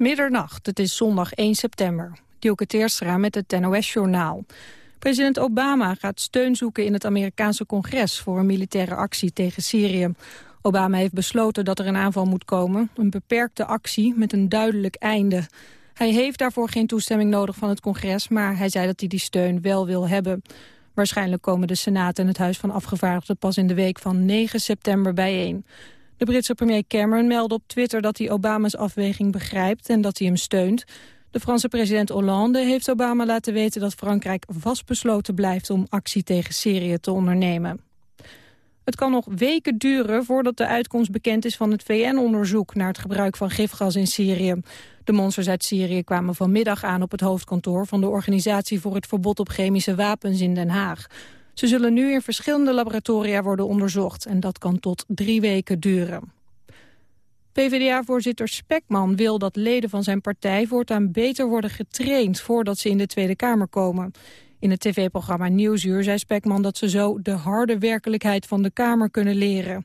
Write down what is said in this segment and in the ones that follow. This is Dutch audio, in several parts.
Middernacht, het is zondag 1 september. Dielke Teerstra met het NOS-journaal. President Obama gaat steun zoeken in het Amerikaanse congres... voor een militaire actie tegen Syrië. Obama heeft besloten dat er een aanval moet komen. Een beperkte actie met een duidelijk einde. Hij heeft daarvoor geen toestemming nodig van het congres... maar hij zei dat hij die steun wel wil hebben. Waarschijnlijk komen de Senaat en het Huis van Afgevaardigden... pas in de week van 9 september bijeen. De Britse premier Cameron meldde op Twitter dat hij Obama's afweging begrijpt... en dat hij hem steunt. De Franse president Hollande heeft Obama laten weten dat Frankrijk vastbesloten blijft om actie tegen Syrië te ondernemen. Het kan nog weken duren voordat de uitkomst bekend is van het VN-onderzoek naar het gebruik van gifgas in Syrië. De monsters uit Syrië kwamen vanmiddag aan op het hoofdkantoor van de Organisatie voor het Verbod op Chemische Wapens in Den Haag. Ze zullen nu in verschillende laboratoria worden onderzocht en dat kan tot drie weken duren. PvdA-voorzitter Spekman wil dat leden van zijn partij voortaan beter worden getraind voordat ze in de Tweede Kamer komen. In het tv-programma Nieuwsuur zei Spekman dat ze zo de harde werkelijkheid van de Kamer kunnen leren.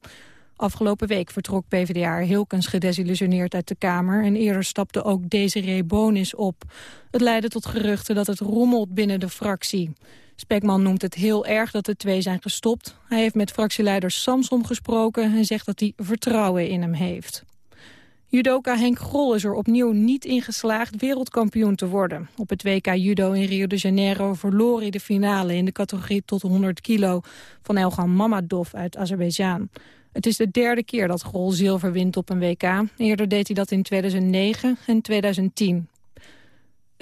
Afgelopen week vertrok PvdA Hilkens gedesillusioneerd uit de Kamer... en eerder stapte ook Desiree Bonis op. Het leidde tot geruchten dat het rommelt binnen de fractie. Spekman noemt het heel erg dat de twee zijn gestopt. Hij heeft met fractieleider Samsom gesproken... en zegt dat hij vertrouwen in hem heeft. Judoka Henk Grol is er opnieuw niet in geslaagd wereldkampioen te worden. Op het WK Judo in Rio de Janeiro verloor hij de finale in de categorie tot 100 kilo van Elgan Mamadov uit Azerbeidzjan. Het is de derde keer dat Grol zilver wint op een WK. Eerder deed hij dat in 2009 en 2010.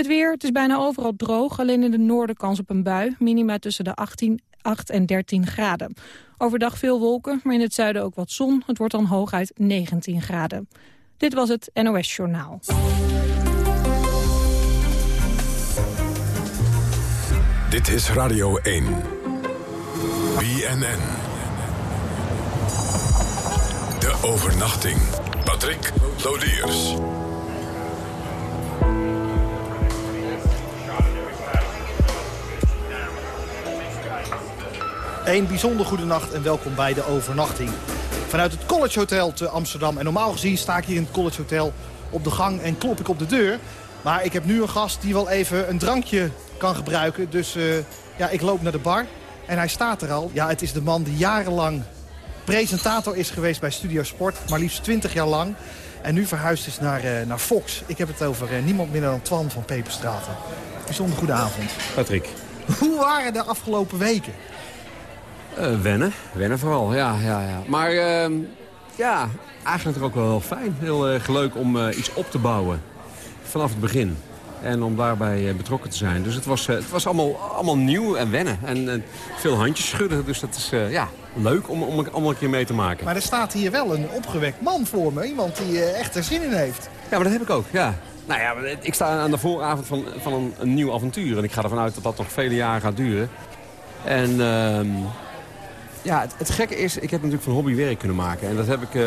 Het weer, het is bijna overal droog, alleen in de noorden kans op een bui. Minima tussen de 18, 8 en 13 graden. Overdag veel wolken, maar in het zuiden ook wat zon. Het wordt dan hooguit 19 graden. Dit was het NOS Journaal. Dit is Radio 1. BNN. De overnachting. Patrick Lodiers. Een bijzonder goede nacht en welkom bij de overnachting vanuit het College Hotel te Amsterdam. En normaal gezien sta ik hier in het College Hotel op de gang en klop ik op de deur. Maar ik heb nu een gast die wel even een drankje kan gebruiken. Dus uh, ja, ik loop naar de bar en hij staat er al. Ja, het is de man die jarenlang presentator is geweest bij Studio Sport. Maar liefst 20 jaar lang. En nu verhuisd is naar, uh, naar Fox. Ik heb het over uh, niemand minder dan Twan van Peperstraten. Bijzonder goede avond. Patrick. Hoe waren de afgelopen weken? Uh, wennen. Wennen vooral, ja. ja, ja. Maar uh, ja, eigenlijk ook wel heel fijn. Heel uh, leuk om uh, iets op te bouwen. Vanaf het begin. En om daarbij betrokken te zijn. Dus het was, het was allemaal, allemaal nieuw en wennen. En veel handjes schudden. Dus dat is ja, leuk om, om allemaal een keer mee te maken. Maar er staat hier wel een opgewekt man voor me. Iemand die echt er zin in heeft. Ja, maar dat heb ik ook, ja. Nou ja, ik sta aan de vooravond van, van een, een nieuw avontuur. En ik ga ervan uit dat dat nog vele jaren gaat duren. En ehm, ja, het, gekke is, ik heb natuurlijk van hobby werk kunnen maken. En dat heb ik uh,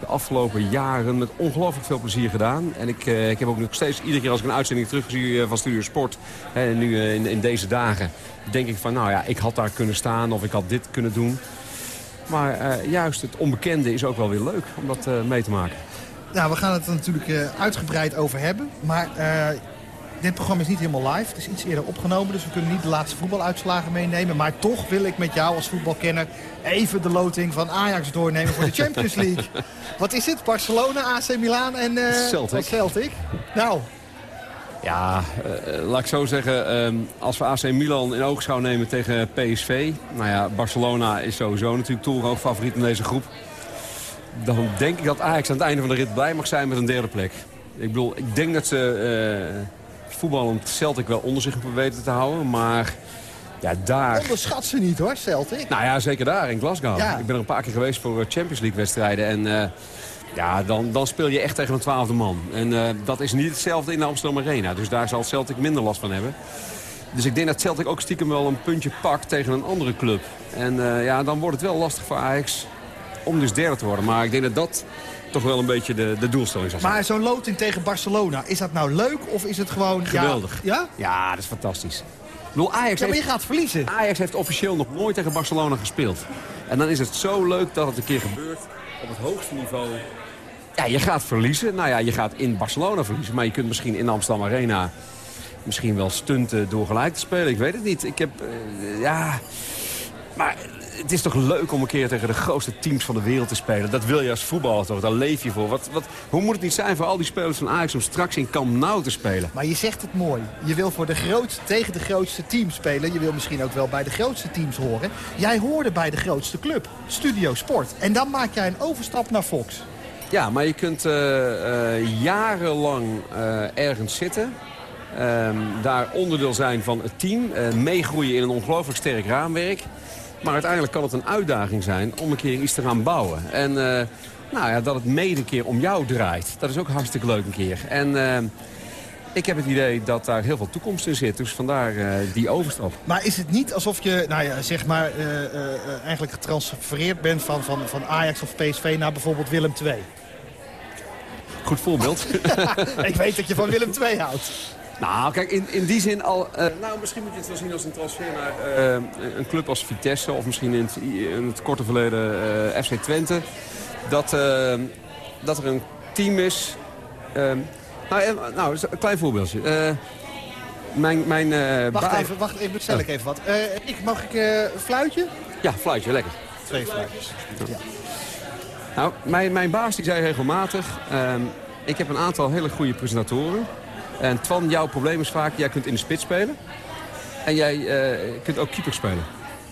de afgelopen jaren met ongelooflijk veel plezier gedaan. En ik, uh, ik heb ook nog steeds, iedere keer als ik een uitzending terugzie uh, van Studio Sport... en nu in, in, deze dagen, denk ik van, nou ja, ik had daar kunnen staan of ik had dit kunnen doen. Maar juist het onbekende is ook wel weer leuk om dat mee te maken. Nou, we gaan het er natuurlijk uitgebreid over hebben. Maar dit programma is niet helemaal live. Het is iets eerder opgenomen, dus we kunnen niet de laatste voetbaluitslagen meenemen. Maar toch wil ik met jou als voetbalkenner even de loting van Ajax doornemen voor de Champions League. Wat is het? Barcelona, AC Milan en uh, Celtic. Celtic. Nou, ja, uh, laat ik zo zeggen, uh, als we AC Milan in oogschouw nemen tegen PSV... nou ja, Barcelona is sowieso natuurlijk torenhoog favoriet in deze groep. Dan denk ik dat Ajax aan het einde van de rit blij mag zijn met een derde plek. Ik bedoel, ik denk dat ze voetballend Celtic wel onder zich weten te houden. Maar ja, daar... Onderschat ze niet hoor, Celtic. Nou ja, zeker daar in Glasgow. Ja. Ik ben er een paar keer geweest voor eh, Champions League wedstrijden. En uh, ja, dan, dan speel je echt tegen een twaalfde man. En uh, dat is niet hetzelfde in de Amsterdam Arena. Dus daar zal Celtic minder last van hebben. Dus ik denk dat Celtic ook stiekem wel een puntje pakt tegen een andere club. En uh, ja, dan wordt het wel lastig voor Ajax om dus derde te worden. Maar ik denk dat dat toch wel een beetje de, de doelstelling zou zijn. Maar zo'n loting tegen Barcelona, is dat nou leuk of is het gewoon... Geweldig. Ja? Ja, dat is fantastisch. Ik bedoel, Ajax ja, maar je gaat verliezen. Ajax heeft officieel nog nooit tegen Barcelona gespeeld. En dan is het zo leuk dat het een keer gebeurt op het hoogste niveau Ja, je gaat verliezen. Nou ja, je gaat in Barcelona verliezen. Maar je kunt misschien in de Amsterdam Arena misschien wel stunten door gelijk te spelen. Ik weet het niet. Ik heb, uh, ja... Maar het is toch leuk om een keer tegen de grootste teams van de wereld te spelen. Dat wil je als voetballer toch, daar leef je voor. Wat, wat, hoe moet het niet zijn voor al die spelers van Ajax om straks in Camp Nou te spelen? Maar je zegt het mooi. Je wil voor de grootste, tegen de grootste teams spelen. Je wil misschien ook wel bij de grootste teams horen. Jij hoorde bij de grootste club, Studio Sport. En dan maak jij een overstap naar Fox. Ja, maar je kunt uh, uh, jarenlang uh, ergens zitten. Ehm, daar onderdeel zijn van het team. meegroeien in een ongelooflijk sterk raamwerk. Maar uiteindelijk kan het een uitdaging zijn om een keer iets te gaan bouwen. En uh, nou ja, dat het mede een keer om jou draait. Dat is ook hartstikke leuk een keer. En uh, ik heb het idee dat daar heel veel toekomst in zit. Dus vandaar uh, die overstap. Maar is het niet alsof je nou ja, zeg maar, eigenlijk getransfereerd bent van, van, van Ajax of PSV naar bijvoorbeeld Willem II? Goed voorbeeld. ik weet dat je van Willem II houdt. Nou, kijk, in, in die zin al... Uh, nou, misschien moet je het wel zien als een transfer naar uh, een club als Vitesse... of misschien in het, in het korte verleden uh, FC Twente. Dat, dat er een team is... nou, nou, een klein voorbeeldje. mijn, mijn, wacht even, wacht even, bestel ik even wat. ik, mag ik een fluitje? Ja, fluitje, lekker. Twee fluitjes. Ja. Nou, mijn, mijn baas die zei regelmatig... Ehm, ik heb een aantal hele goede presentatoren... En Twan, jouw probleem is vaak, jij kunt in de spits spelen. En jij uh, kunt ook keeper spelen.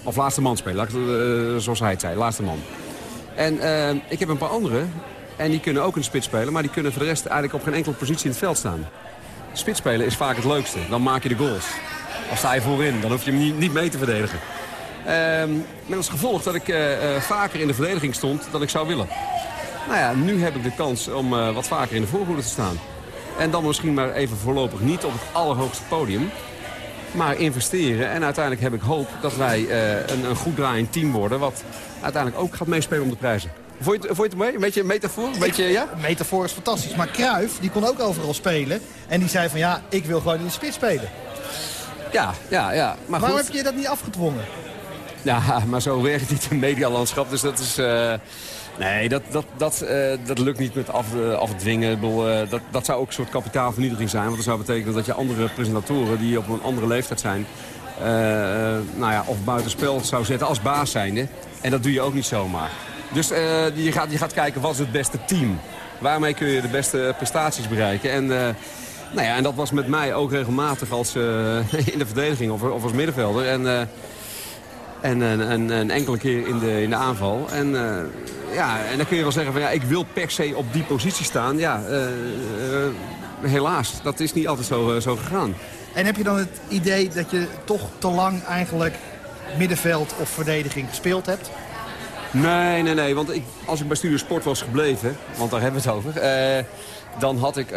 Of laatste man spelen, uh, zoals hij het zei, laatste man. En uh, ik heb een paar anderen. En die kunnen ook in de spits spelen. Maar die kunnen voor de rest eigenlijk op geen enkele positie in het veld staan. Spits spelen is vaak het leukste. Dan maak je de goals. Als sta je voorin, dan hoef je hem niet, niet mee te verdedigen. Ehm, met als gevolg dat ik vaker in de verdediging stond dan ik zou willen. Nou ja, nu heb ik de kans om wat vaker in de voorhoede te staan. En dan misschien maar even voorlopig niet op het allerhoogste podium. Maar investeren. En uiteindelijk heb ik hoop dat wij uh, een, een goed draaiend team worden. Wat uiteindelijk ook gaat meespelen om de prijzen. Vond je, vond je het mee? Een beetje een metafoor? Een beetje, ja? Metafoor is fantastisch. Maar Kruif, die kon ook overal spelen. En die zei van ja, ik wil gewoon in de spits spelen. Ja, ja, ja. Maar Waarom goed. heb je dat niet afgedwongen? Ja, maar zo werkt het niet in het medialandschap. Dus dat is... Uh, Nee, dat, dat, dat, uh, dat lukt niet met af, uh, afdwingen. Ik bedoel, uh, dat, dat zou ook een soort kapitaalvernietiging zijn. Want dat zou betekenen dat je andere presentatoren die op een andere leeftijd zijn... nou ja, of buitenspel zou zetten als baas zijnde. En dat doe je ook niet zomaar. Dus je, gaat, je gaat kijken wat is het beste team. Waarmee kun je de beste prestaties bereiken. En, nou ja, en dat was met mij ook regelmatig als, in de verdediging of, of als middenvelder. En, en een, een, enkele keer in de, in de aanval. En, ja, en dan kun je wel zeggen van ja, ik wil per se op die positie staan. Ja, uh, uh, helaas, dat is niet altijd zo, zo gegaan. En heb je dan het idee dat je toch te lang eigenlijk middenveld of verdediging gespeeld hebt? Nee, nee, nee. Want ik, als ik bij Studio Sport was gebleven, want daar hebben we het over dan had ik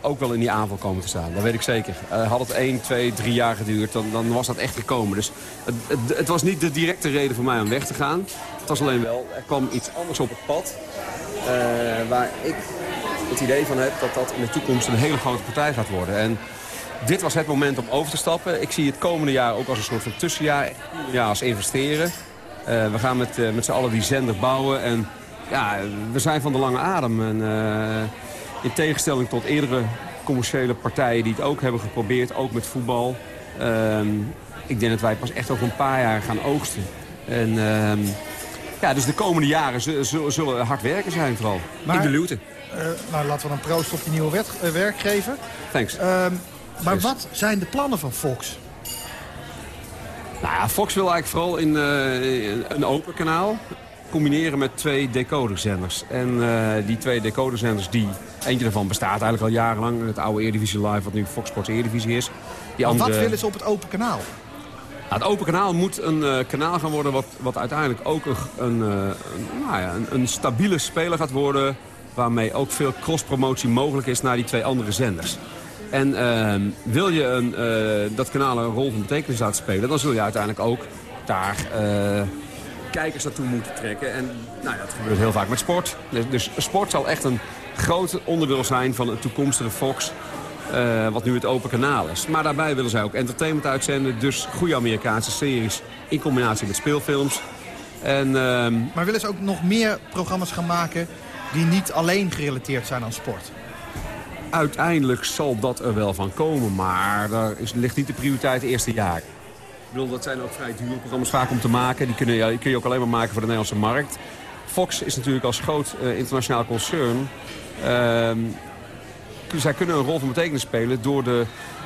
ook wel in die aanval komen te staan. Dat weet ik zeker. Had het 1, 2, 3 jaar geduurd, dan, dan was dat echt gekomen. Dus het, het, het, was niet de directe reden voor mij om weg te gaan. Het was alleen wel, er kwam iets anders op het pad. Uh, waar ik het idee van heb dat dat in de toekomst een hele grote partij gaat worden. En dit was het moment om over te stappen. Ik zie het komende jaar ook als een soort van tussenjaar. Ja, als investeren. we gaan met, met z'n allen die zender bouwen. En ja, we zijn van de lange adem. En, in tegenstelling tot eerdere commerciële partijen die het ook hebben geprobeerd, ook met voetbal. Um, ik denk dat wij pas echt over een paar jaar gaan oogsten. En um, ja, dus de komende jaren zullen, zullen hard werken zijn vooral. Maar, in de luwte. Uh, nou, laten we dan proost op die nieuwe wet, uh, werkgever. Thanks. Um, maar wat zijn de plannen van Fox? Nou ja, Fox wil eigenlijk vooral in uh, een open kanaal combineren met twee decoderzenders. En uh, die twee decoderzenders, die, eentje daarvan bestaat eigenlijk al jarenlang. Het oude Eredivisie Live, wat nu Fox Sports Eredivisie is. Die andere... wat willen ze op het open kanaal? Nou, het open kanaal moet een uh, kanaal gaan worden wat, wat uiteindelijk ook een, een, een nou ja, een, een, stabiele speler gaat worden. Waarmee ook veel cross-promotie mogelijk is naar die twee andere zenders. En uh, wil je een, dat kanaal een rol van betekenis laten spelen, dan zul je uiteindelijk ook daar kijkers naartoe moeten trekken. En nou dat gebeurt heel vaak met sport. Dus, dus sport zal echt een groot onderdeel zijn van het toekomstige Fox. Uh, wat nu het open kanaal is. Maar daarbij willen zij ook entertainment uitzenden. Dus goede Amerikaanse series in combinatie met speelfilms. En, uh, maar willen ze ook nog meer programma's gaan maken die niet alleen gerelateerd zijn aan sport? Uiteindelijk zal dat er wel van komen, maar daar is, ligt niet de prioriteit eerste jaar. Ik bedoel, dat zijn ook vrij dure programma's vaak om te maken. Die, kunnen, die kun je ook alleen maar maken voor de Nederlandse markt. Fox is natuurlijk als groot uh, internationaal concern... Uh, zij kunnen een rol van betekenis spelen door de,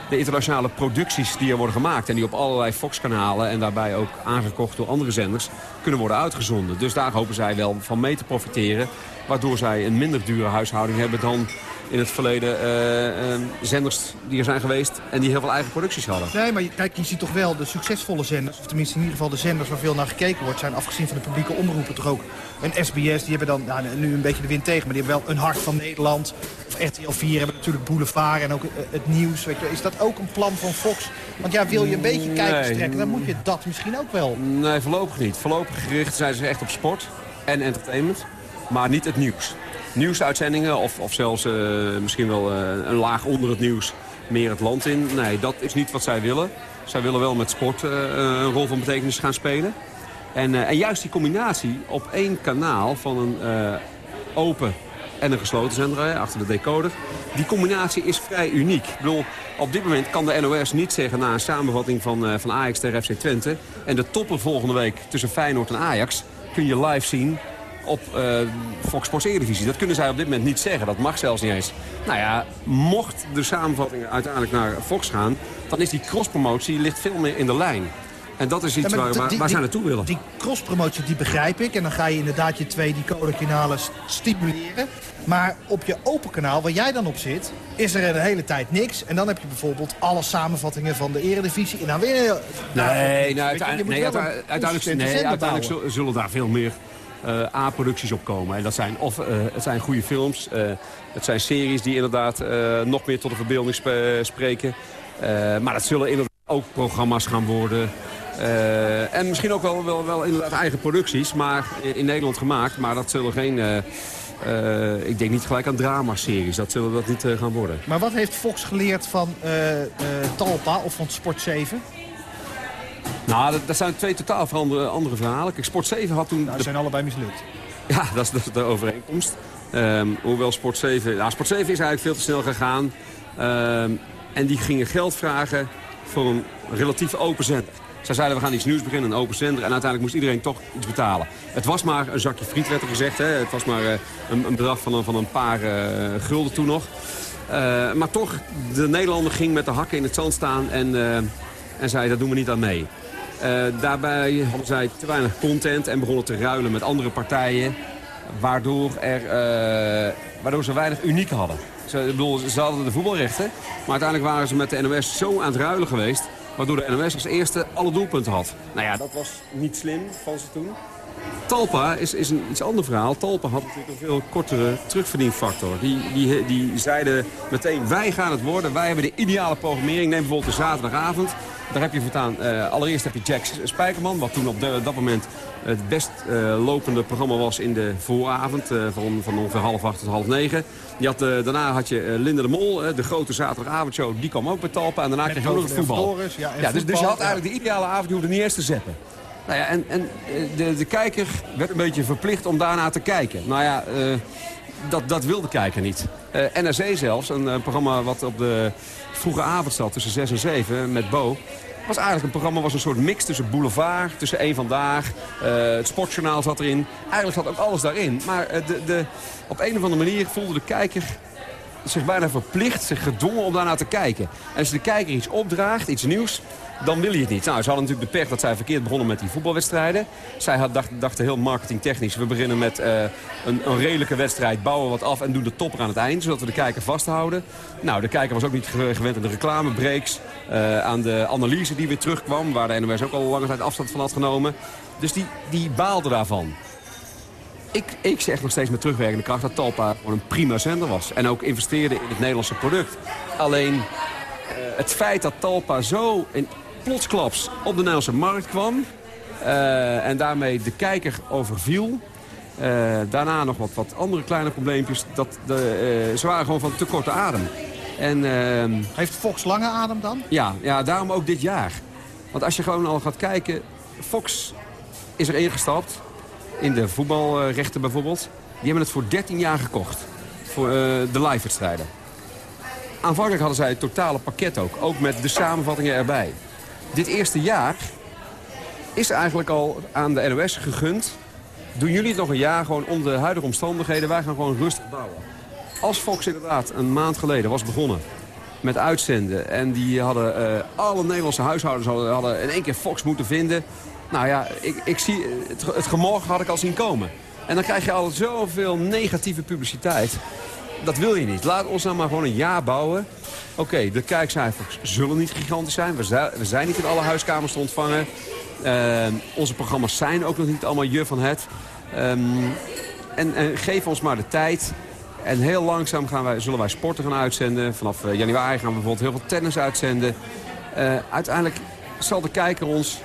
de internationale producties die er worden gemaakt. En die op allerlei Fox-kanalen en daarbij ook aangekocht door andere zenders kunnen worden uitgezonden. Dus daar hopen zij wel van mee te profiteren. Waardoor zij een minder dure huishouding hebben dan in het verleden uh, uh, zenders die er zijn geweest en die heel veel eigen producties hadden. Nee, maar kijk, je ziet toch wel de succesvolle zenders, of tenminste in ieder geval de zenders waar veel naar gekeken wordt, zijn afgezien van de publieke omroepen toch ook een SBS. Die hebben dan nou, nu een beetje de wind tegen, maar die hebben wel een hart van Nederland. Of RTL 4 hebben natuurlijk Boulevard en ook eh, het nieuws. Weet je. Is dat ook een plan van Fox? Want ja, wil je een beetje kijkers trekken, dan moet je dat misschien ook wel. Nee, voorlopig niet. Voorlopig gericht zijn ze echt op sport en entertainment, maar niet het nieuws nieuwsuitzendingen of, of zelfs uh, misschien wel uh, een laag onder het nieuws meer het land in. Nee, dat is niet wat zij willen. Zij willen wel met sport uh, een rol van betekenis gaan spelen. En, en juist die combinatie op één kanaal van een open en een gesloten zender achter de decoder. Die combinatie is vrij uniek. Ik bedoel, op dit moment kan de NOS niet zeggen na een samenvatting van, van Ajax tegen FC Twente... en de toppen volgende week tussen Feyenoord en Ajax kun je live zien op uh, Fox Sports Eredivisie. Dat kunnen zij op dit moment niet zeggen. Dat mag zelfs niet eens. Nou ja, mocht de samenvatting uiteindelijk naar Fox gaan... dan is die crosspromotie ligt veel meer in de lijn. En dat is iets ja, waar, waar, waar zij naartoe willen. Die crosspromotie die begrijp ik. En dan ga je inderdaad je twee decoderkanalen stimuleren. Maar op je open kanaal, waar jij dan op zit, is er de hele tijd niks. En dan heb je bijvoorbeeld alle samenvattingen van de eredivisie. En dan weer... Nee, nou, uiteindelijk, nee, uiteindelijk, nee, uiteindelijk zullen daar veel meer uh, A-producties opkomen. En dat zijn, of, uh, het zijn goede films, uh, het zijn series die inderdaad nog meer tot de verbeelding sp spreken. maar dat zullen inderdaad ook programma's gaan worden. En misschien ook wel, wel, wel inderdaad eigen producties, maar in Nederland gemaakt. Maar dat zullen geen... ik denk niet gelijk aan dramaseries. Dat zullen dat niet gaan worden. Maar wat heeft Fox geleerd van Talpa of van Sport 7? Nou, dat, dat, zijn twee totaal andere, andere verhalen. Kijk, Sport 7 had toen... Nou, de... zijn allebei mislukt. Ja, dat is, dat is de overeenkomst. Um, hoewel Sport 7... Nou, Sport 7 is eigenlijk veel te snel gegaan. Um, en die gingen geld vragen voor een relatief open zender. Zij zeiden, we gaan iets nieuws beginnen, een open zender. En uiteindelijk moest iedereen toch iets betalen. Het was maar een zakje friet, werd er gezegd. Hè. Het was maar uh, een, een, bedrag van een, van een paar uh, gulden toen nog. Uh, maar toch, de Nederlander ging met de hakken in het zand staan en, en zei, dat doen we niet aan mee. Daarbij hadden zij te weinig content en begonnen te ruilen met andere partijen. Waardoor, er, waardoor ze weinig uniek hadden. Ze, bedoel, ze hadden de voetbalrechten. Maar uiteindelijk waren ze met de NOS zo aan het ruilen geweest. Waardoor de NOS als eerste alle doelpunten had. Nou ja, dat was niet slim van ze toen. Talpa is, is een iets ander verhaal. Talpa had natuurlijk een veel kortere terugverdienfactor. Die, die, die zeiden meteen, wij gaan het worden. Wij hebben de ideale programmering. Neem bijvoorbeeld de zaterdagavond. Daar heb je voortaan, uh, allereerst heb je Jack Spijkerman, wat toen op de, dat moment het best uh, lopende programma was in de vooravond, uh, van, van ongeveer half acht tot half negen. Had, daarna had je Linda de Mol, de grote zaterdagavondshow, die kwam ook bij Talpa. En daarna kreeg je ook nog het voetbal. ja, ja, dus, dus, je had eigenlijk de ideale avond, je hoefde niet eens te zetten. Nou ja, en, en de, de kijker werd een beetje verplicht om daarna te kijken. Nou ja, dat, dat wil de kijker niet. NRC zelfs, een, een programma wat op de vroege avond tussen 6 en 7 met Bo was eigenlijk een programma was een soort mix tussen Boulevard, tussen één Vandaag. Uh, het Sportjournaal zat erin. Eigenlijk zat ook alles daarin. Maar uh, de, de, op een of andere manier voelde de kijker zich bijna verplicht, zich gedwongen om daarnaar te kijken. En als de kijker iets opdraagt, iets nieuws, dan wil je het niet. Nou, ze hadden natuurlijk de pech dat zij verkeerd begonnen met die voetbalwedstrijden. Zij had, dacht, dachten heel marketingtechnisch. We beginnen met uh, een, een, redelijke wedstrijd, bouwen wat af en doen de topper aan het eind. Zodat we de kijker vasthouden. Nou, de kijker was ook niet gewend aan de reclamebreaks. Uh, aan de analyse die weer terugkwam. Waar de NOS ook al lange tijd afstand van had genomen. Dus die, die baalde daarvan. Ik, ik zeg nog steeds met terugwerkende kracht dat Talpa gewoon een prima zender was. En ook investeerde in het Nederlandse product. Alleen uh, het feit dat Talpa zo in plotsklaps op de Nederlandse markt kwam... Uh, en daarmee de kijker overviel... Uh, daarna nog wat, wat andere kleine probleempjes. Dat de, ze waren gewoon van te korte adem. En, ehm, Heeft Fox lange adem dan? Ja, ja, daarom ook dit jaar. Want als je gewoon al gaat kijken... Fox is er ingestapt in de voetbalrechten bijvoorbeeld. Die hebben het voor 13 jaar gekocht. Voor uh, de live-wedstrijden. Aanvankelijk hadden zij het totale pakket ook. Ook met de samenvattingen erbij. Dit eerste jaar is eigenlijk al aan de NOS gegund. Doen jullie het nog een jaar gewoon onder de huidige omstandigheden. Wij gaan gewoon rustig bouwen. Als Fox inderdaad een maand geleden was begonnen met uitzenden... en die hadden uh, alle Nederlandse huishoudens hadden in één keer Fox moeten vinden... nou ja, ik, ik zie, het, het gemorgen had ik al zien komen. En dan krijg je al zoveel negatieve publiciteit. Dat wil je niet. Laat ons nou maar gewoon een jaar bouwen. Oké, de kijkcijfers zullen niet gigantisch zijn. We zijn, niet in alle huiskamers te ontvangen. Uh, onze programma's zijn ook nog niet allemaal je van het. Um, en, geef ons maar de tijd. En heel langzaam gaan wij, zullen wij sporten gaan uitzenden. Vanaf uh, januari gaan we bijvoorbeeld heel veel tennis uitzenden. Uh, uiteindelijk zal de kijker ons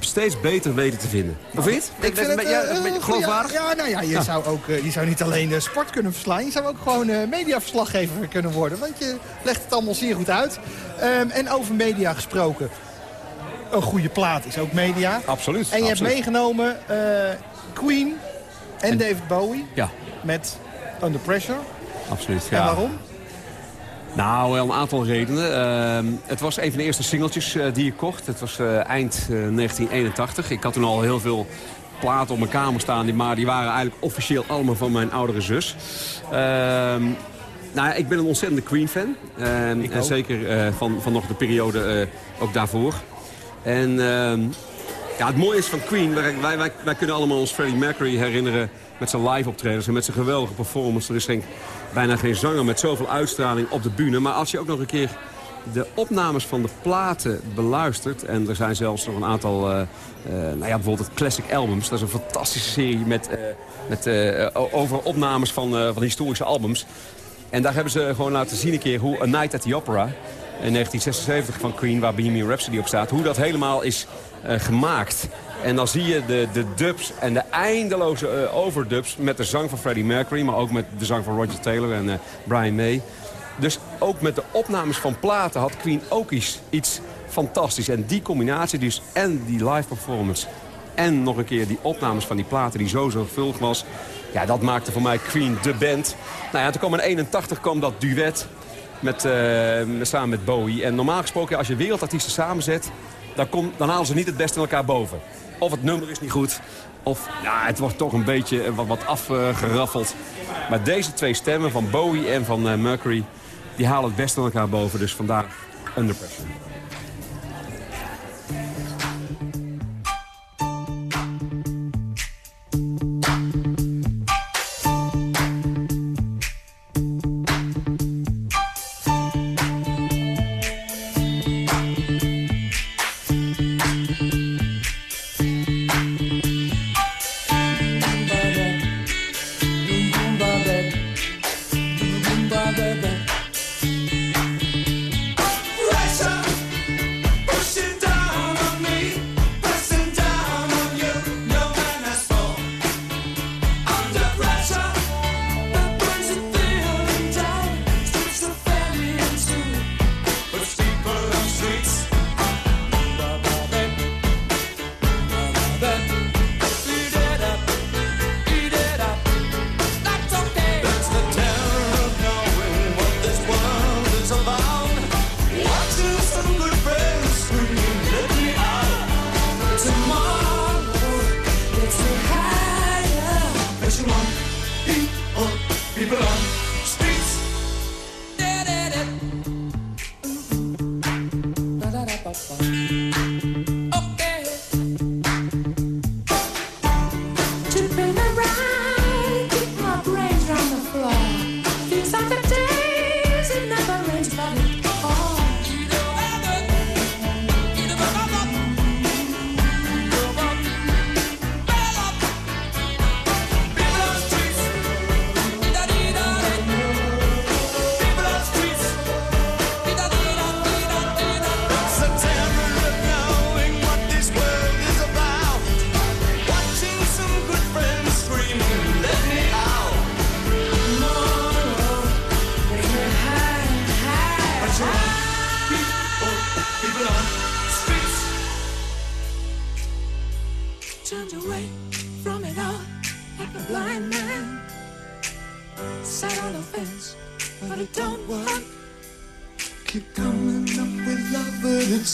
steeds beter weten te vinden. Of vind Ik vind het ja, een beetje geloofwaardig. Ja, nou ja, je, Zou ook, je zou niet alleen sport kunnen verslaan. Je zou ook gewoon mediaverslaggever kunnen worden. Want je legt het allemaal zeer goed uit. Um, en over media gesproken. Een goede plaat is ook media. Absoluut. En je absoluut. hebt meegenomen uh, Queen en, en, David Bowie. Ja. Met Under Pressure. Absoluut, ja. En waarom? Nou, wel een aantal redenen. Uh, het was een van de eerste singeltjes uh, die ik kocht. Het was uh, eind 1981. Ik had toen al heel veel platen op mijn kamer staan. Maar die waren eigenlijk officieel allemaal van mijn oudere zus. Ehm, nou ik ben een ontzettende Queen-fan. en zeker van, van nog de periode ook daarvoor. En ja, het mooie is van Queen, wij, wij, wij, kunnen allemaal ons Freddie Mercury herinneren met zijn live optredens en met zijn geweldige performance. Er is geen, bijna geen zanger met zoveel uitstraling op de bühne. Maar als je ook nog een keer de opnames van de platen beluistert... en er zijn zelfs nog een aantal, uh, uh, nou ja, bijvoorbeeld Classic Albums. Dat is een fantastische serie met, uh, met, over opnames van, van historische albums. En daar hebben ze gewoon laten zien een keer hoe A Night at the Opera in 1976 van Queen, waar Bohemian Rhapsody op staat. Hoe dat helemaal is gemaakt. En dan zie je de, de dubs en de eindeloze uh, overdubs met de zang van Freddie Mercury... maar ook met de zang van Roger Taylor en uh, Brian May. Dus ook met de opnames van platen had Queen ook iets, fantastisch. En die combinatie dus en die live performance... en nog een keer die opnames van die platen die zo zorgvuldig was... ja, dat maakte voor mij Queen de band. Nou ja, toen kwam in 81 kwam dat duet met, uh, samen met Bowie. En normaal gesproken, als je wereldartiesten samenzet... Dan, dan halen ze niet het beste in elkaar boven. Of het nummer is niet goed, of het wordt toch een beetje wat, wat afgeraffeld. Maar deze twee stemmen, van Bowie en van uh, Mercury... die halen het beste in elkaar boven. Dus vandaar Under Pressure.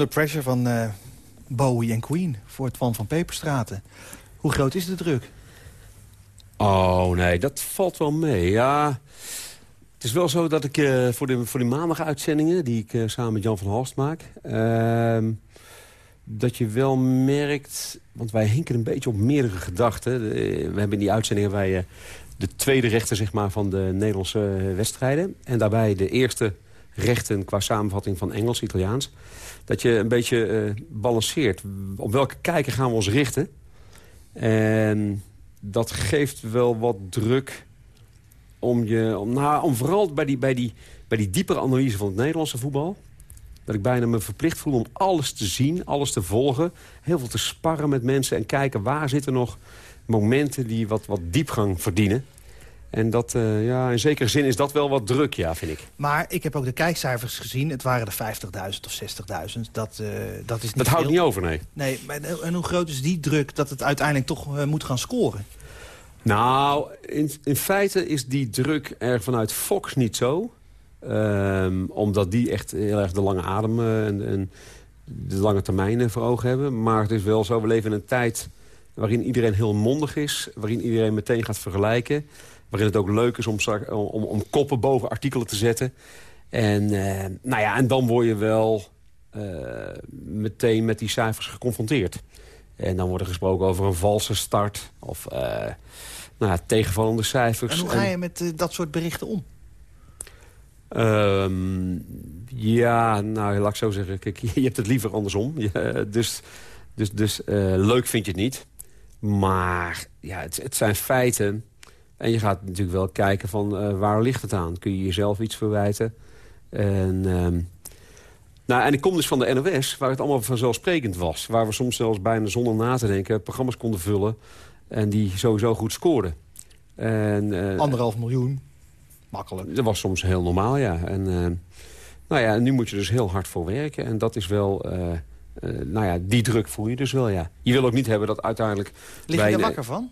Under Pressure van uh, Bowie en Queen voor het Van van Peperstraten. Hoe groot is de druk? Oh, nee, dat valt wel mee. Ja, het is wel zo dat ik uh, voor, de, voor de maandaguitzendingen... die ik uh, samen met Jan van Halst maak... Ehm, dat je wel merkt... want wij hinken een beetje op meerdere gedachten. we hebben in die uitzendingen wij de tweede rechter zeg maar, van de Nederlandse wedstrijden. En daarbij de eerste rechten qua samenvatting van Engels, Italiaans dat je een beetje uh, balanceert. Op welke kijker gaan we ons richten? En dat geeft wel wat druk om, je, om, nou, om vooral bij die, bij, die, bij die diepere analyse van het Nederlandse voetbal... dat ik bijna me verplicht voel om alles te zien, alles te volgen... heel veel te sparren met mensen en kijken waar zitten nog momenten die wat, wat diepgang verdienen. En dat, uh, ja, in zekere zin is dat wel wat druk, ja, vind ik. Maar ik heb ook de kijkcijfers gezien. Het waren er 50.000 of 60.000. Dat, uh, dat is niet Dat houdt niet over, nee. Nee, maar, en hoe groot is die druk dat het uiteindelijk toch uh, moet gaan scoren? Nou, in, in feite is die druk er vanuit Fox niet zo. Um, omdat die echt heel erg de lange adem en, en, de lange termijnen voor ogen hebben. Maar het is wel zo, we leven in een tijd waarin iedereen heel mondig is. Waarin iedereen meteen gaat vergelijken. Waarin het ook leuk is om, om, om koppen boven artikelen te zetten. En, uh, nou ja, en dan word je wel uh, meteen met die cijfers geconfronteerd. En dan wordt er gesproken over een valse start. Of uh, nou ja, tegenvallende cijfers. En hoe ga je met dat soort berichten om? Um, ja, nou, laat ik zo zeggen. Kijk, je hebt het liever andersom. Ja, dus dus, dus leuk vind je het niet. Maar ja, het, het zijn feiten en je gaat natuurlijk wel kijken van uh, waar ligt het aan? Kun je jezelf iets verwijten? En, um, nou, en ik kom dus van de NOS, waar het allemaal vanzelfsprekend was. Waar we soms zelfs bijna zonder na te denken programma's konden vullen. En die sowieso goed scoorden. En, uh, Anderhalf miljoen, makkelijk. Dat was soms heel normaal, ja. En, uh, nou ja, nu moet je dus heel hard voor werken. En dat is wel... nou ja, die druk voel je dus wel, ja. Je wil ook niet hebben dat uiteindelijk... Lig je er wakker van?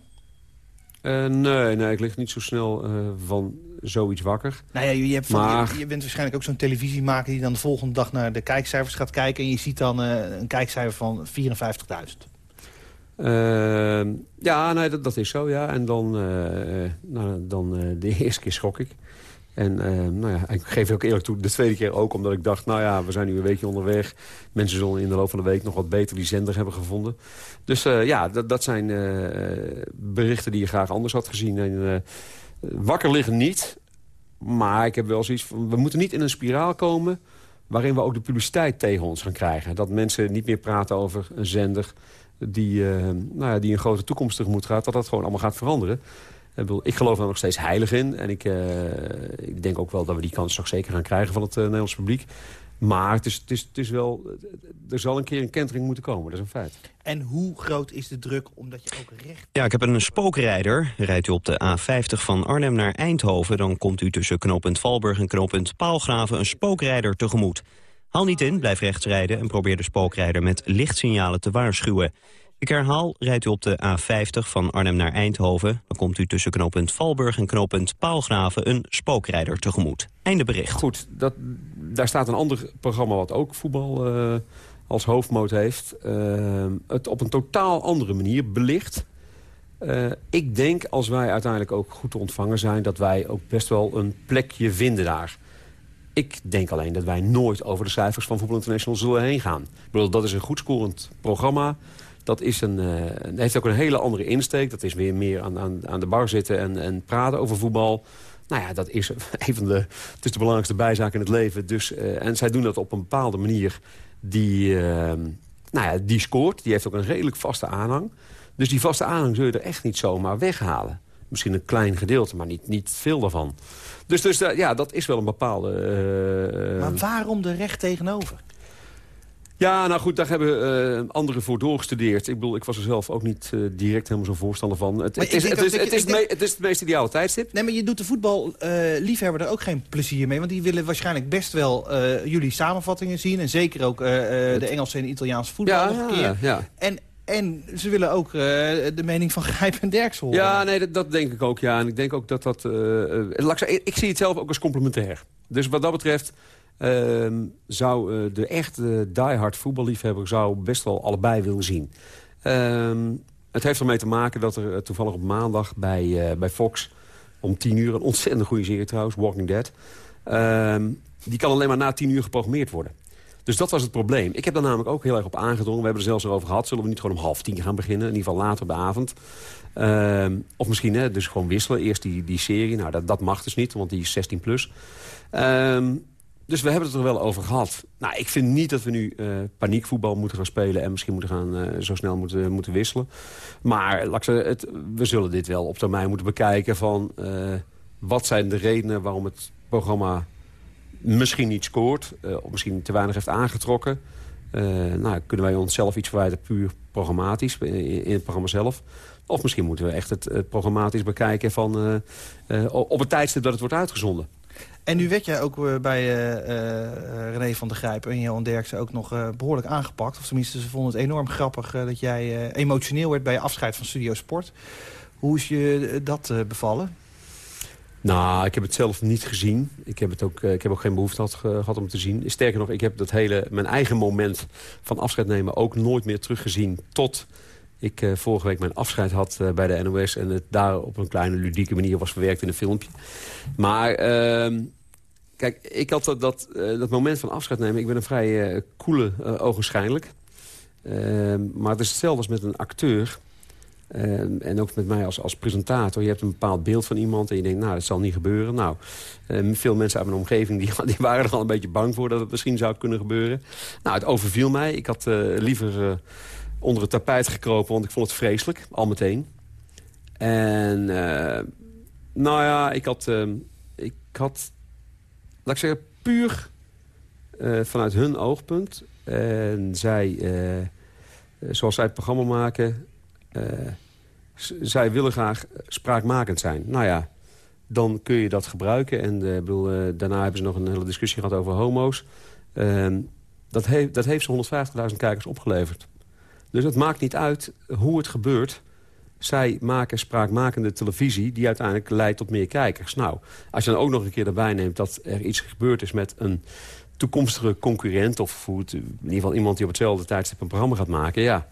Uh, nee, nee, ik lig niet zo snel uh, van zoiets wakker. Nou ja, je, hebt van, maar... je, je, bent waarschijnlijk ook zo'n televisiemaker... die dan de volgende dag naar de kijkcijfers gaat kijken... en je ziet dan uh, een kijkcijfer van 54.000. ja, nee, dat, dat, is zo, ja. En dan, nou, dan de eerste keer schrok ik. En nou ja, ik geef ook eerlijk toe, de tweede keer ook... omdat ik dacht, nou ja, we zijn nu een weekje onderweg. Mensen zullen in de loop van de week nog wat beter die zender hebben gevonden. Dus uh, ja, dat, zijn uh, berichten die je graag anders had gezien. En, wakker liggen niet, maar ik heb wel zoiets van... we moeten niet in een spiraal komen waarin we ook de publiciteit tegen ons gaan krijgen. Dat mensen niet meer praten over een zender die, nou ja, die een grote toekomst tegemoet gaat. Dat dat gewoon allemaal gaat veranderen. Ik geloof er nog steeds heilig in. En ik, ik denk ook wel dat we die kans nog zeker gaan krijgen van het Nederlands publiek. Maar het is, het, is, het is wel, er zal een keer een kentering moeten komen, dat is een feit. En hoe groot is de druk, omdat je ook recht... Ja, ik heb een spookrijder. Rijdt u op de A50 van Arnhem naar Eindhoven... dan komt u tussen knooppunt Valburg en knooppunt Paalgraven... een spookrijder tegemoet. Haal niet in, blijf rechts rijden en probeer de spookrijder met lichtsignalen te waarschuwen. Ik herhaal, rijdt u op de A50 van Arnhem naar Eindhoven... dan komt u tussen knooppunt Valburg en knooppunt Paalgraven... een spookrijder tegemoet. Einde bericht. Goed, dat, daar staat een ander programma wat ook voetbal uh, als hoofdmoot heeft. Uh, het op een totaal andere manier belicht. Uh, ik denk, als wij uiteindelijk ook goed te ontvangen zijn... dat wij ook best wel een plekje vinden daar. Ik denk alleen dat wij nooit over de cijfers van Voetbal International zullen heen gaan. Ik bedoel, dat is een goed scorend programma. Dat is een, uh, heeft ook een hele andere insteek. Dat is weer meer aan, aan, aan de bar zitten en, en praten over voetbal. Nou ja, dat is een van de, het is de belangrijkste bijzaak in het leven. Dus, uh, en zij doen dat op een bepaalde manier die, uh, nou ja, die scoort. Die heeft ook een redelijk vaste aanhang. Dus die vaste aanhang zul je er echt niet zomaar weghalen. Misschien een klein gedeelte, maar niet, niet veel daarvan. Dus, dus ja, dat is wel een bepaalde... maar waarom de recht tegenover? Ja, nou goed, daar hebben uh, anderen voor doorgestudeerd. Ik bedoel, ik was er zelf ook niet uh, direct helemaal zo voorstander van. Het, het, is, het, is, het, is me, het is het meest ideale tijdstip. Nee, maar je doet de voetballiefhebber uh, er ook geen plezier mee. Want die willen waarschijnlijk best wel jullie samenvattingen zien. En zeker ook de Engelse en Italiaanse voetbal ja, nog een keer. Ja, ja. En, en ze willen ook de mening van Grijp en Derks horen. Ja, nee, dat, dat, denk ik ook. Ja. En ik denk ook dat dat... ik, ik zie het zelf ook als complementair. Dus wat dat betreft... Uh, zou uh, de echte diehard voetballiefhebber zou best wel allebei willen zien. Uh, het heeft ermee te maken dat er toevallig op maandag bij, uh, bij Fox... om tien uur, een ontzettend goede serie trouwens, Walking Dead... Ehm, die kan alleen maar na tien uur geprogrammeerd worden. Dus dat was het probleem. Ik heb daar namelijk ook heel erg op aangedrongen. We hebben er zelfs over gehad. Zullen we niet gewoon om half tien gaan beginnen? In ieder geval later op de avond. Of misschien hè, dus gewoon wisselen. Eerst die, die serie. Nou, dat, dat mag dus niet, want die is 16 plus. Dus we hebben het er wel over gehad. Nou, ik vind niet dat we nu uh, paniekvoetbal moeten gaan spelen... en misschien moeten gaan, uh, zo snel moeten, moeten wisselen. Maar laat het, we zullen dit wel op termijn moeten bekijken... van uh, wat zijn de redenen waarom het programma misschien niet scoort... of misschien te weinig heeft aangetrokken. nou, kunnen wij onszelf iets verwijten puur programmatisch in, in het programma zelf... Of misschien moeten we echt het, het programmatisch bekijken van, op het tijdstip dat het wordt uitgezonden. En nu werd jij ook uh, bij uh, René van der Grijp en Johan Derksen ook nog behoorlijk aangepakt. Of tenminste, ze vonden het enorm grappig dat jij emotioneel werd bij je afscheid van Studio Sport. Hoe is je dat bevallen? Nou, ik heb het zelf niet gezien. Ik heb, het ook, ik heb ook geen behoefte had, gehad om te zien. Sterker nog, ik heb dat hele, mijn eigen moment van afscheid nemen ook nooit meer teruggezien. Tot ik vorige week mijn afscheid had bij de NOS... en het daar op een kleine ludieke manier was verwerkt in een filmpje. Maar uh, kijk, ik had dat, uh, dat, moment van afscheid nemen... ik ben een vrij koele ogenschijnlijk. Ehm, maar het is hetzelfde als met een acteur... Ehm, en ook met mij als, als presentator. Je hebt een bepaald beeld van iemand en je denkt, nou, dat zal niet gebeuren. Nou, veel mensen uit mijn omgeving die, die waren er al een beetje bang voor... dat het misschien zou kunnen gebeuren. Nou, het overviel mij. Ik had liever onder het tapijt gekropen, want ik vond het vreselijk, al meteen. En uh, nou ja, ik had, uh, ik had, laat ik zeggen, puur uh, vanuit hun oogpunt. En zij, zoals zij het programma maken, zij willen graag spraakmakend zijn. Nou ja, dan kun je dat gebruiken. En bedoel, daarna hebben ze nog een hele discussie gehad over homo's. Ehm, dat, heeft dat heeft ze 150.000 kijkers opgeleverd. Dus het maakt niet uit hoe het gebeurt. Zij maken spraakmakende televisie die uiteindelijk leidt tot meer kijkers. Nou, als je dan ook nog een keer erbij neemt dat er iets gebeurd is met een toekomstige concurrent... of in ieder geval iemand die op hetzelfde tijdstip een programma gaat maken... ja,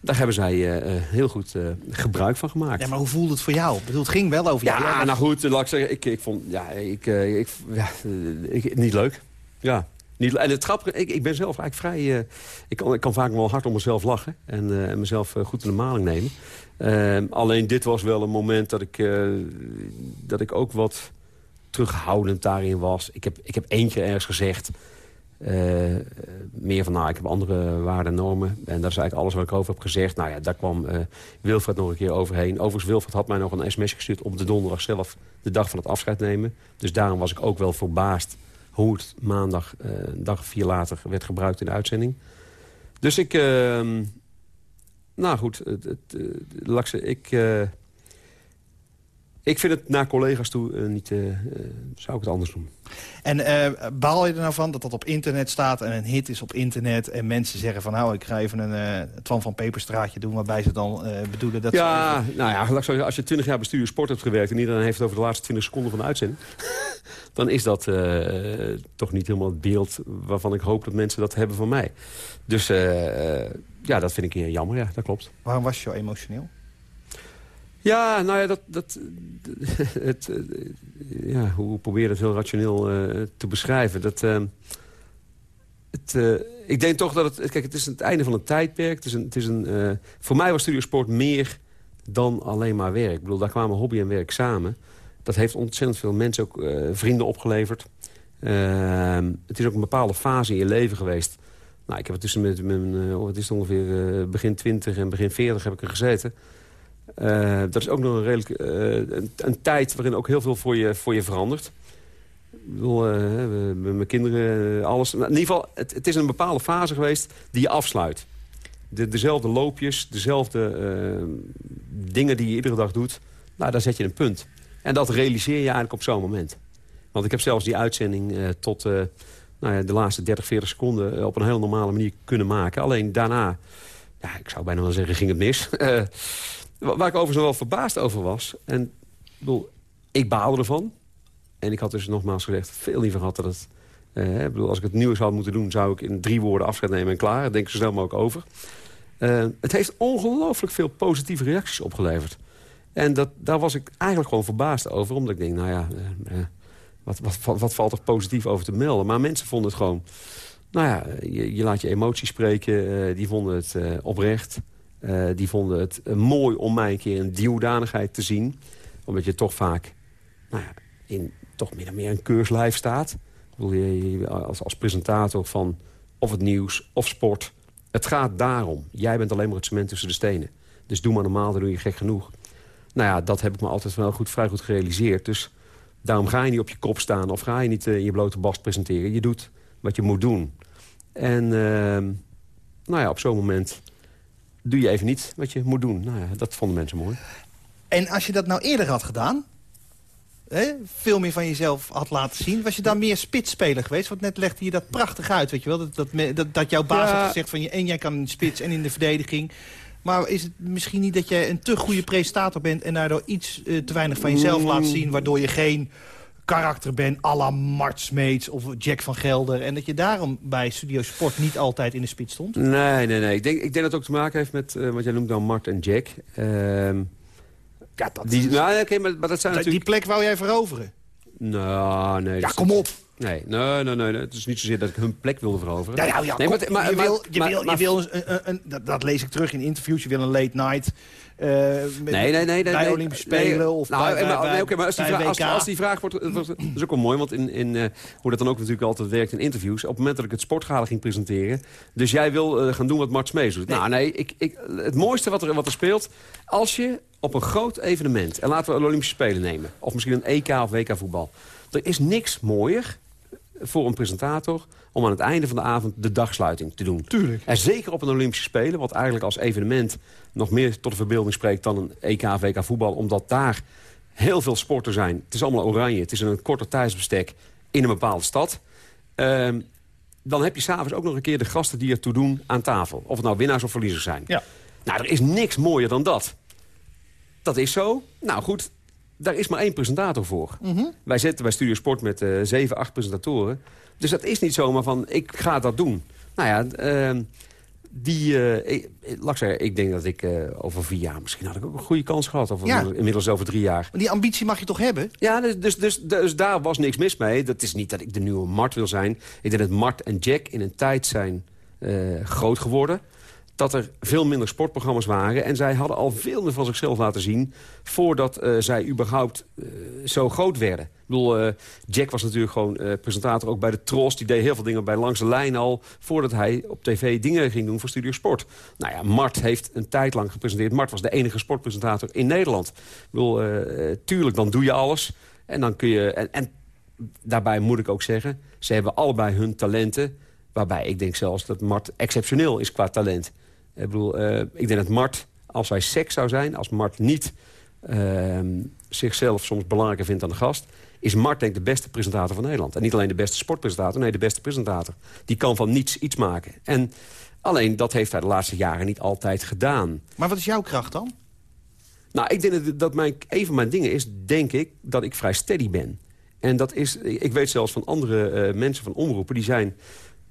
daar hebben zij uh, heel goed uh, gebruik van gemaakt. Ja, maar hoe voelde het voor jou? Ik bedoel, het ging wel over ja, jou. Ja, nou goed, laat ik zeggen, ik, ik vond... Ja, ik, ik, ja, ik, niet leuk. Ja, niet, en het grappige, ik, ik ben zelf eigenlijk vrij... Uh, ik, kan, ik kan vaak wel hard om mezelf lachen en, uh, en mezelf uh, goed in de maling nemen. Ehm, alleen dit was wel een moment dat ik, dat ik ook wat terughoudend daarin was. Ik heb, ik heb keer ergens gezegd... meer van, nou, ik heb andere waarden en normen. En dat is eigenlijk alles wat ik over heb gezegd. Nou ja, daar kwam Wilfred nog een keer overheen. Overigens, Wilfred had mij nog een sms gestuurd op de donderdag zelf... de dag van het afscheid nemen. Dus daarom was ik ook wel verbaasd hoe het maandag, een dag vier later, werd gebruikt in de uitzending. Dus ik... Nou goed, het, het, uh, Lakse, ik... Uh, ik vind het naar collega's toe niet... zou ik het anders doen. En uh, baal je er nou van dat dat op internet staat en een hit is op internet... en mensen zeggen van nou, ik ga even een Twan van Peperstraatje doen... waarbij ze dan bedoelen dat ja, nou ja, als je 20 jaar bestuur sport hebt gewerkt... en iedereen heeft het over de laatste 20 seconden van de uitzending... dan is dat toch niet helemaal het beeld waarvan ik hoop dat mensen dat hebben van mij. Dus ja, dat vind ik jammer, ja, dat klopt. Waarom was je zo emotioneel? Ja, nou ja, dat, dat, het, eh, ja, hoe probeer je het heel rationeel uh, te beschrijven? Dat, uh, het, uh, ik denk toch dat het... Kijk, het is het einde van een tijdperk. Het is een, het is een, voor mij was studiosport meer dan alleen maar werk. Ik bedoel, daar kwamen hobby en werk samen. Dat heeft ontzettend veel mensen ook vrienden opgeleverd. Ehm, het is ook een bepaalde fase in je leven geweest. Nou, ik heb tussen met mijn, oh, het is ongeveer begin 20 en begin 40 heb ik er gezeten. Uh, dat is ook nog een redelijk een, een, tijd waarin ook heel veel voor je, voor je verandert. Ik bedoel, uh, mijn kinderen, alles. in ieder geval, het, het, is een bepaalde fase geweest die je afsluit. De, dezelfde loopjes, dezelfde dingen die je iedere dag doet. Nou, daar zet je een punt. En dat realiseer je eigenlijk op zo'n moment. Want ik heb zelfs die uitzending tot nou ja, de laatste 30, 40 seconden... op een heel normale manier kunnen maken. Alleen daarna, ja, ik zou bijna wel zeggen, ging het mis. Waar ik overigens wel verbaasd over was. En ik, bedoel, ik baalde ervan. En ik had dus nogmaals gezegd, veel liever gehad dat het... Eh, ik bedoel, als ik het nieuws had moeten doen, zou ik in drie woorden afscheid nemen en klaar. Denk ik zo snel mogelijk over. Uh, het heeft ongelooflijk veel positieve reacties opgeleverd. En dat, daar was ik eigenlijk gewoon verbaasd over. Omdat ik denk, nou ja, uh, wat, wat, wat, valt er positief over te melden? Maar mensen vonden het gewoon... Nou ja, je, laat je emoties spreken. die vonden het oprecht. Uh, die vonden het mooi om mij een keer in die hoedanigheid te zien. Omdat je toch vaak nou ja, in toch meer en meer een keurslijf staat. Bedoel, je, als, als presentator van of het nieuws of sport. Het gaat daarom. Jij bent alleen maar het cement tussen de stenen. Dus doe maar normaal, dan doe je gek genoeg. Nou ja, dat heb ik me altijd wel goed, vrij goed gerealiseerd. Dus daarom ga je niet op je kop staan of ga je niet uh, in je blote bast presenteren. Je doet wat je moet doen. En ehm, nou ja, op zo'n moment doe je even niet wat je moet doen. Nou ja, dat vonden mensen mooi. En als je dat nou eerder had gedaan... Hè, veel meer van jezelf had laten zien... was je dan meer spitsspeler geweest? Want net legde je dat prachtig uit, weet je wel? Dat, dat, dat, jouw baas had gezegd van... Je, en jij kan in de spits en in de verdediging... Maar is het misschien niet dat jij een te goede presentator bent... en daardoor iets uh, te weinig van jezelf laat zien... waardoor je geen karakter ben, à la of Jack van Gelder... en dat je daarom bij Studio Sport niet altijd in de spits stond? Nee, nee, nee. Ik denk, ik denk dat het ook te maken heeft met uh, wat jij noemt dan Mart en Jack. Uh, ja, dat die, nou, okay, maar, maar dat zijn natuurlijk... Die plek wou jij veroveren? Nou, nee. Ja, kom op. Nee, nee, nee, nee, het is niet zozeer dat ik hun plek wilde veroveren. Ja, ja, ja nee, maar, maar, je wil, je wil, je wil een, een, dat, dat, lees ik terug in interviews, je wil een late night uh, nee, nee, nee, bij Olympische Spelen of nou, bij, maar, nee, okay, maar als, die vraag, als, als, die vraag wordt... Dat is ook wel mooi, want in, in, uh, hoe dat dan ook natuurlijk altijd werkt in interviews... op het moment dat ik het sportgala ging presenteren... dus jij wil uh, gaan doen wat Mart Smees doet. Nee. Nou, nee, ik, ik, het mooiste wat er, wat er speelt... als je op een groot evenement... en laten we de Olympische Spelen nemen... of misschien een EK of WK voetbal... er is niks mooier voor een presentator om aan het einde van de avond de dagsluiting te doen. Tuurlijk. En zeker op een Olympische Spelen, wat eigenlijk als evenement... nog meer tot de verbeelding spreekt dan een EK, WK voetbal... omdat daar heel veel sporten zijn. Het is allemaal oranje, het is een korter tijdsbestek in een bepaalde stad... Ehm, dan heb je s'avonds ook nog een keer de gasten die ertoe doen aan tafel. Of het nou winnaars of verliezers zijn. Ja. Nou, er is niks mooier dan dat. Dat is zo. Nou goed, daar is maar één presentator voor. Mhm. Wij zitten bij Studio Sport met uh, zeven, acht presentatoren. Dus dat is niet zomaar van, ik ga dat doen. Nou ja, uh, die, uh, ik, laat ik zeggen, ik denk dat ik uh, over vier jaar... misschien had ik ook een goede kans gehad. Of ja. inmiddels over drie jaar. Maar die ambitie mag je toch hebben? Ja, dus, dus, dus, dus, daar was niks mis mee. Dat is niet dat ik de nieuwe Mart wil zijn. Ik denk dat Mart en Jack in een tijd zijn groot geworden dat er veel minder sportprogramma's waren. En zij hadden al veel meer van zichzelf laten zien... voordat uh, zij überhaupt uh, zo groot werden. Ik bedoel, uh, Jack was natuurlijk gewoon presentator ook bij de Tros. Die deed heel veel dingen bij Langs de Lijn al... voordat hij op tv dingen ging doen voor Studio Sport. Nou ja, Mart heeft een tijd lang gepresenteerd. Mart was de enige sportpresentator in Nederland. Ik bedoel, tuurlijk, dan doe je alles. En dan kun je... En daarbij moet ik ook zeggen... ze hebben allebei hun talenten... Waarbij ik denk zelfs dat Mart exceptioneel is qua talent. Ik bedoel, uh, ik denk dat Mart, als hij seks zou zijn... als Mart niet ehm, zichzelf soms belangrijker vindt dan de gast... is Mart denk ik de beste presentator van Nederland. En niet alleen de beste sportpresentator, nee, de beste presentator. Die kan van niets iets maken. En alleen, dat heeft hij de laatste jaren niet altijd gedaan. Maar wat is jouw kracht dan? Nou, ik denk dat, dat mijn, een van mijn dingen is, denk ik, dat ik vrij steady ben. En dat is, ik weet zelfs van andere eh, mensen van omroepen... die zijn,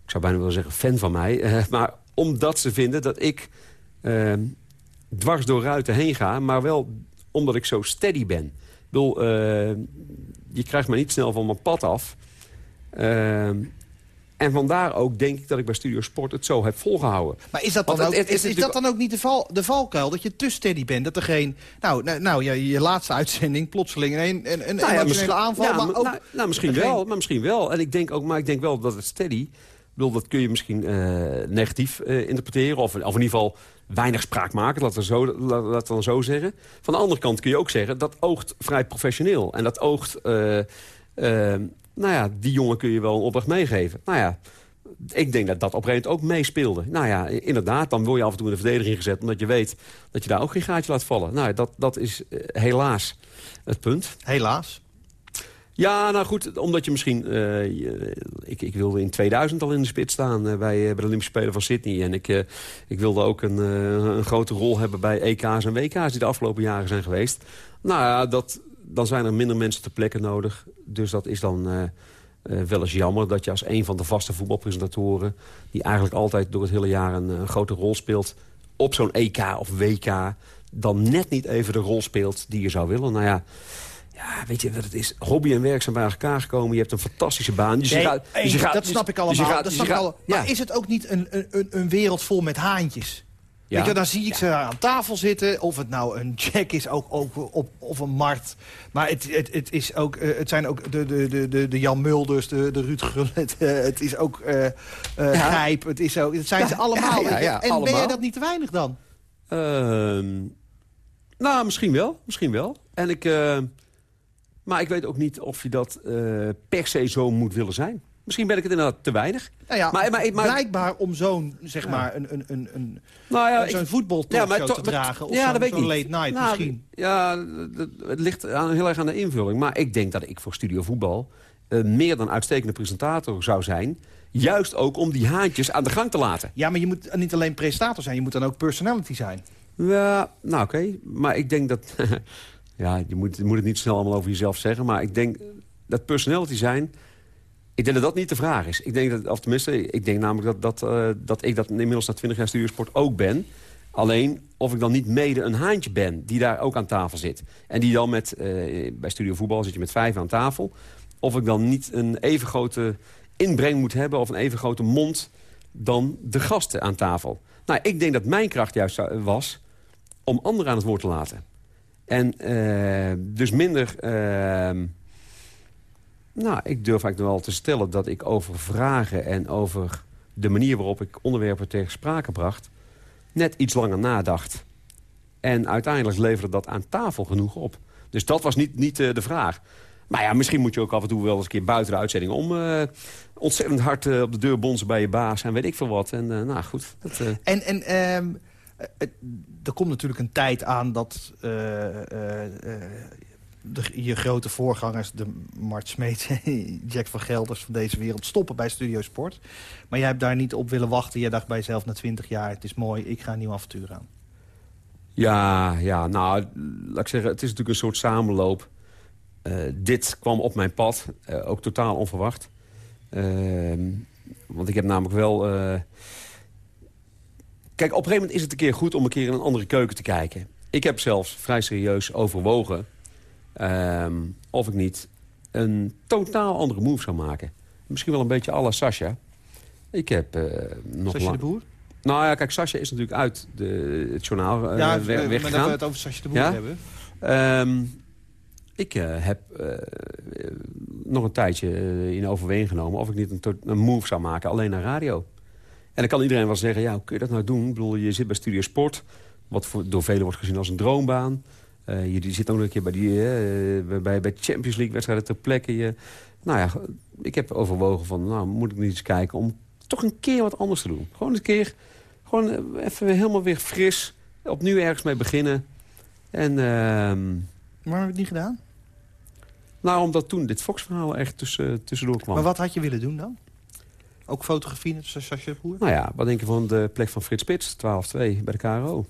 ik zou bijna willen zeggen, fan van mij. eh, maar omdat ze vinden dat ik eh, dwars door ruiten heen ga... maar wel omdat ik zo steady ben. Ik bedoel, eh, je krijgt me niet snel van mijn pad af. Eh, en vandaar ook denk ik dat ik bij Studio Sport het zo heb volgehouden. Maar is dat dan, Want ook, het- het is, dat dan ook niet de, val, de valkuil? Dat je te steady bent? Dat er geen... Nou, nou, nou ja, je laatste uitzending, plotseling een, een, een Nou ja, aanval. ja, maar ook, nou, nou, misschien geen- wel, maar misschien wel. En ik denk ook, maar ik denk wel dat het steady... Ik dat kun je misschien eh, negatief eh, interpreteren. Of, of in ieder geval weinig spraak maken, laten we, zo, la- laten dan zo zeggen. Van de andere kant kun je ook zeggen, dat oogt vrij professioneel. En dat oogt... eh, nou ja, die jongen kun je wel een opdracht meegeven. Nou ja, ik denk dat dat op een gegeven moment ook meespeelde. Nou ja, inderdaad, dan word je af en toe in de verdediging gezet... omdat je weet dat je daar ook geen gaatje laat vallen. Nou, dat, dat is helaas het punt. Helaas. Ja, nou goed, omdat je misschien... eh, ik, ik wilde in 2000 al in de spits staan eh, bij, de Olympische Spelen van Sydney. En ik, ik wilde ook een, een grote rol hebben bij EK's en WK's... die de afgelopen jaren zijn geweest. Nou ja, dat, dan zijn er minder mensen ter plekke nodig. Dus dat is dan wel eens jammer dat je als een van de vaste voetbalpresentatoren... die eigenlijk altijd door het hele jaar een grote rol speelt... op zo'n EK of WK dan net niet even de rol speelt die je zou willen. Nou ja, ja, weet je wat het is? Hobby en werk zijn bij elkaar gekomen. Je hebt een fantastische baan. Dus je gaat- dus je gaat- dat dus- snap ik dus allemaal. je gaat- dat dus ik al, maar ja. is het ook niet een, een, een- wereld vol met haantjes? Ja. Weet je, dan zie ik ze aan tafel zitten. Of het nou een Jack is ook, ook op, of een Mart. Maar het, het, het, is ook, eh, het zijn ook de, de, de, de, de Jan Mulders, de, de Ruud Gullit. eh, het is ook Gijp. Het, is ook, het zijn ze allemaal. en ben jij dat niet te weinig dan? Ehm, nou, misschien wel. Misschien wel. En ik, maar ik weet ook niet of je dat eh, per se zo moet willen zijn. Misschien ben ik het inderdaad te weinig. Nou ja, Maar- maar- maar- blijkbaar om zo'n, zeg maar, een, een, een, een, Nou ja, zo'n te dragen. Of ja, zo'n dat weet ik zo'n niet. late night Nou, misschien. Ja, het ligt aan, heel erg aan de invulling. Maar ik denk dat ik voor Studio Voetbal... eh, meer dan uitstekende presentator zou zijn. Juist ook om die haantjes aan de gang te laten. Ja, maar je moet niet alleen presentator zijn. Je moet dan ook personality zijn. Ja, nou oké. Maar ik denk dat... ja, je moet, moet het niet snel allemaal over jezelf zeggen. Maar ik denk dat personality zijn... Ik denk dat dat niet de vraag is. Ik denk dat, of tenminste, ik denk namelijk dat, dat, eh, dat ik dat inmiddels na 20 jaar studiosport ook ben. Alleen of ik dan niet mede een haantje ben die daar ook aan tafel zit. En die dan met, eh, bij Studio Voetbal zit je met vijf aan tafel. Of ik dan niet een even grote inbreng moet hebben of een even grote mond dan de gasten aan tafel. Nou, ik denk dat mijn kracht juist was om anderen aan het woord te laten. En eh, dus minder... ehm, nou, ik durf eigenlijk wel te stellen dat ik over vragen... en over de manier waarop ik onderwerpen tegen sprake bracht... net iets langer nadacht. En uiteindelijk leverde dat aan tafel genoeg op. Dus dat was niet, niet eh, de vraag. Maar ja, misschien moet je ook af en toe wel eens een keer buiten de uitzending... om eh, ontzettend hard op de deur bonzen bij je baas en weet ik veel wat. En eh, nou goed, dat, En, en ehm, eh, er komt natuurlijk een tijd aan dat eh, eh, eh, je grote voorgangers... de Mart Smeets, Jack van Gelders van deze wereld... stoppen bij Studio Sport. Maar jij hebt daar niet op willen wachten. Jij dacht bij jezelf na twintig jaar, het is mooi, ik ga een nieuw avontuur aan. Ja, ja, nou, laat ik zeggen, het is natuurlijk een soort samenloop. Eh, dit kwam op mijn pad, eh, ook totaal onverwacht. Ehm, want ik heb namelijk wel... Kijk, op een gegeven moment is het een keer goed om een keer in een andere keuken te kijken. Ik heb zelfs vrij serieus overwogen... ehm, of ik niet een totaal andere move zou maken. Misschien wel een beetje à la Sasha. Ik heb eh nog Sascha lang... de Boer? Nou ja, kijk, Sascha is natuurlijk uit de, het journaal eh, ja, maar dat weggegaan. we het over Sascha de Boer Ja? hebben. Ehm, ik eh, heb nog een tijdje in overweging genomen... of ik niet een, een move zou maken, alleen naar radio. En dan kan iedereen wel zeggen, ja, hoe kun je dat nou doen? Ik bedoel, je zit bij Studio Sport... wat voor, door velen wordt gezien als een droombaan. Eh, je, je zit ook nog een keer bij, die, eh, bij, bij Champions League wedstrijden ter plekke. Je, nou ja, ik heb overwogen van, nou, moet ik niet eens kijken... om toch een keer wat anders te doen. Gewoon een keer, gewoon eh, even helemaal weer fris... opnieuw ergens mee beginnen... En, ehm, Waarom heb je het niet gedaan? nou, omdat toen dit Fox-verhaal echt tussen, tussendoor kwam. Maar wat had je willen doen dan? Ook fotografie, Sascha Boer? Nou ja, wat denk je van de plek van Frits Spits, 12-2, bij de KRO,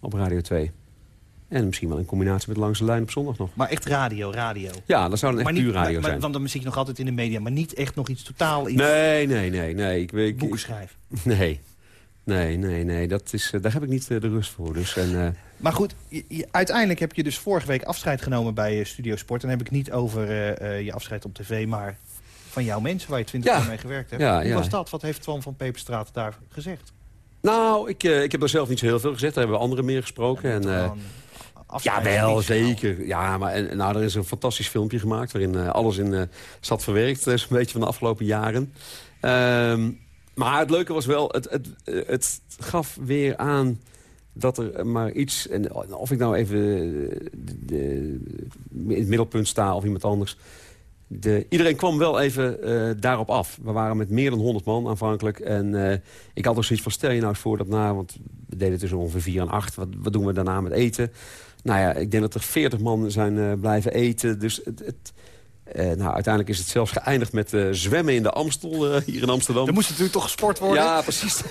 op Radio 2? En misschien wel in combinatie met Langs de Lijn op zondag nog. Maar echt radio, radio. Ja, dat zou dan echt maar niet, puur radio maar, maar- zijn. Want dan zie je nog altijd in de media, maar niet echt nog iets totaal iets Nee, nee, nee, nee. Ik, ik, boeken schrijven. nee. Nee, nee, nee. Dat is, eh, daar heb ik niet eh, de rust voor. Dus, en, eh, Maar goed, je- je- uiteindelijk heb je dus vorige week afscheid genomen bij Studio Sport. En dan heb ik niet over je afscheid op tv, maar van jouw mensen waar je twintig Ja. jaar mee gewerkt hebt. Hoe was dat? Wat heeft Twan van Peperstraat daar gezegd? nou, ik, eh, ik heb er zelf niet zo heel veel gezegd. Daar hebben we anderen meer gesproken. En, eh, Ja, wel, zeker. Ja, maar en, nou, er is een fantastisch filmpje gemaakt... waarin eh, alles in eh, zat verwerkt, eh, zo'n beetje van de afgelopen jaren. Ehm, maar het leuke was wel, het, het, het gaf weer aan dat er maar iets... en of ik nou even de, de- in het middelpunt sta of iemand anders... De, iedereen kwam wel even eh, daarop af. We waren met meer dan 100 man aanvankelijk. En eh, ik had er zoiets van, stel je nou eens voor dat na... want we deden tussen ongeveer 4 en 8. Wat, wat doen we daarna met eten? Nou ja, ik denk dat er 40 man zijn eh, blijven eten. Dus het, het, nou, uiteindelijk is het zelfs geëindigd met zwemmen in de Amstel hier in Amsterdam. Er moest natuurlijk toch gesport worden? Ja, precies.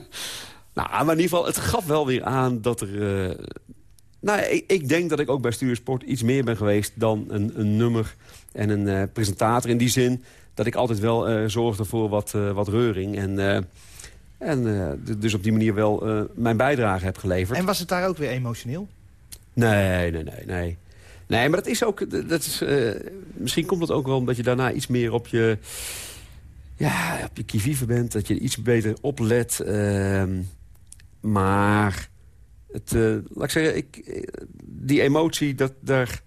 nou, maar in ieder geval, het gaf wel weer aan dat er... nou, ik, ik denk dat ik ook bij Stuursport iets meer ben geweest dan een, een nummer en een eh, presentator. In die zin dat ik altijd wel eh, zorgde voor wat, eh, wat reuring. En, en dus op die manier wel mijn bijdrage heb geleverd. En was het daar ook weer emotioneel? Nee, nee, nee, nee. Nee, maar dat is ook... Dat is, misschien komt het ook wel omdat je daarna iets meer op je... Ja, op je kivive bent. Dat je iets beter oplet. ehm, maar... Het, eh, laat ik zeggen, ik, die emotie, dat, daar,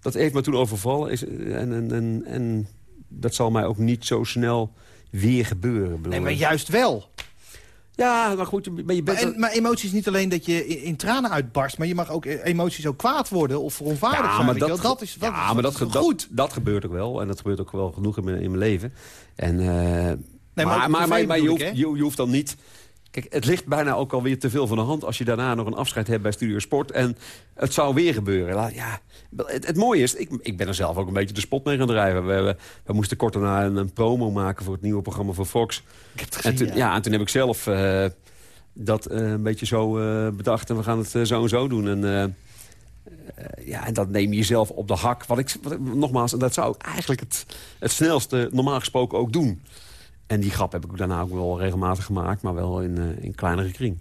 dat heeft me toen overvallen. Is, eh, en, en, en, en dat zal mij ook niet zo snel weer gebeuren. Nee, maar juist wel. Ja, maar goed, maar je Maar, bent... en, maar emoties niet alleen dat je in, in tranen uitbarst... maar je mag ook eh, emoties ook kwaad worden of verontwaardigd zijn. weet je wel. dat is, dat ja, is, maar dat dat, goed. Dat, dat gebeurt ook wel. En dat gebeurt ook wel genoeg in mijn, in mijn leven. En, eh, maar maar, maar, maar, maar je, hoeft, je hoeft dan niet... Kijk, het ligt bijna ook alweer te veel van de hand... als je daarna nog een afscheid hebt bij Studio Sport. En het zou weer gebeuren. Ja, het, het mooie is, ik, ik ben er zelf ook een beetje de spot mee gaan drijven. We, we, we moesten kort daarna een, een promo maken voor het nieuwe programma van Fox. Ik heb het En gezien, toen, ja. ja, en toen heb ik zelf eh, dat eh, een beetje zo eh, bedacht. En we gaan het zo en zo doen. En, ja, en dat neem je jezelf op de hak. Wat ik, wat nogmaals, en dat zou ik eigenlijk het, het snelste normaal gesproken ook doen. En die grap heb ik daarna ook wel regelmatig gemaakt. Maar wel in, eh, in kleinere kring.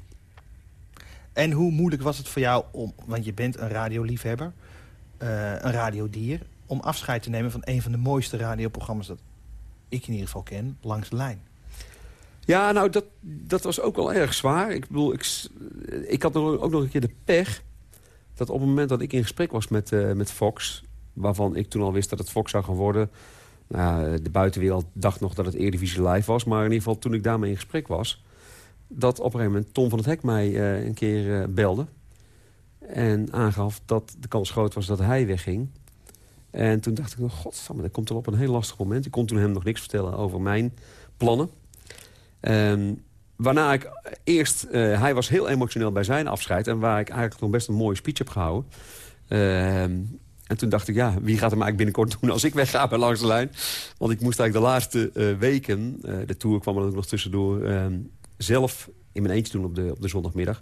En hoe moeilijk was het voor jou om... want je bent een radioliefhebber, eh, een radiodier... om afscheid te nemen van een van de mooiste radioprogramma's... dat ik in ieder geval ken, Langs de Lijn. Ja, nou, dat, dat was ook wel erg zwaar. Ik bedoel, ik, ik had ook nog een keer de pech... dat op het moment dat ik in gesprek was met, eh, met Fox... waarvan ik toen al wist dat het Fox zou gaan worden... Nou, de buitenwereld dacht nog dat het Eredivisie Live was... maar in ieder geval toen ik daarmee in gesprek was... dat op een gegeven moment Tom van het Hek mij eh, een keer eh, belde... en aangaf dat de kans groot was dat hij wegging... En toen dacht ik, nog, godsamme, dat komt er op een heel lastig moment. Ik kon toen hem nog niks vertellen over mijn plannen. Ehm, waarna ik eerst... eh, hij was heel emotioneel bij zijn afscheid... en waar ik eigenlijk nog best een mooie speech heb gehouden. Ehm, en toen dacht ik, ja, wie gaat hem eigenlijk binnenkort doen als ik wegga bij Langs de Lijn? Want ik moest eigenlijk de laatste eh, weken... eh, de tour kwam er ook nog tussendoor... ehm, zelf in mijn eentje doen op de, op de zondagmiddag.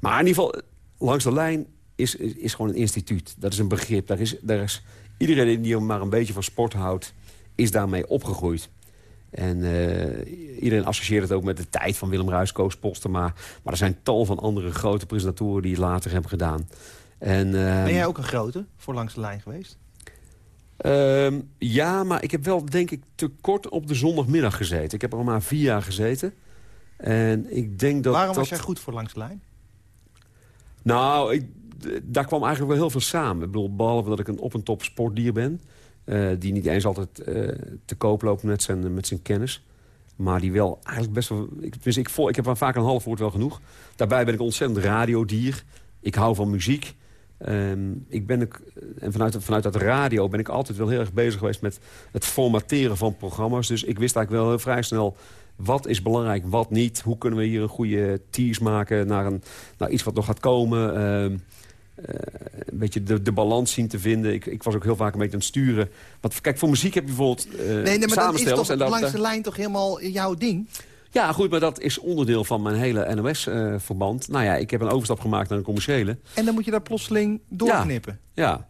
Maar in ieder geval, Langs de Lijn is, is, is gewoon een instituut. Dat is een begrip. Daar is, daar is iedereen die maar een beetje van sport houdt... is daarmee opgegroeid. En eh, iedereen associeert het ook met de tijd van Willem Ruijs, Koos Postema. Maar er zijn tal van andere grote presentatoren die het later hebben gedaan. En, ehm, Ben jij ook een grote voor Langs de Lijn geweest? ehm, ja, maar ik heb wel, denk ik, te kort op de zondagmiddag gezeten. Ik heb er al maar vier jaar gezeten. En ik denk dat... Waarom dat... was jij goed voor Langs de Lijn? Nou, ik, daar kwam eigenlijk wel heel veel samen. Ik bedoel, behalve dat ik een op- en top sportdier ben... eh, die niet eens altijd eh, te koop loopt met zijn, met zijn kennis... maar die wel eigenlijk best wel... Ik, dus ik, ik heb vaak een half woord wel genoeg. Daarbij ben ik ontzettend radiodier. Ik hou van muziek. Ehm, ik ben ook, en vanuit, vanuit dat radio ben ik altijd wel heel erg bezig geweest... met het formateren van programma's. Dus ik wist eigenlijk wel heel vrij snel... Wat is belangrijk, wat niet? Hoe kunnen we hier een goede tease maken naar, een, naar iets wat nog gaat komen? Ehm, een beetje de, de balans zien te vinden. Ik, ik was ook heel vaak een beetje aan het sturen. Want kijk, voor muziek heb je bijvoorbeeld uh, Nee, nee maar dat is toch en dat, langs de lijn toch helemaal jouw ding? Ja, goed, maar dat is onderdeel van mijn hele NOS-verband. nou ja, ik heb een overstap gemaakt naar een commerciële. En dan moet je daar plotseling doorknippen? Ja, ja.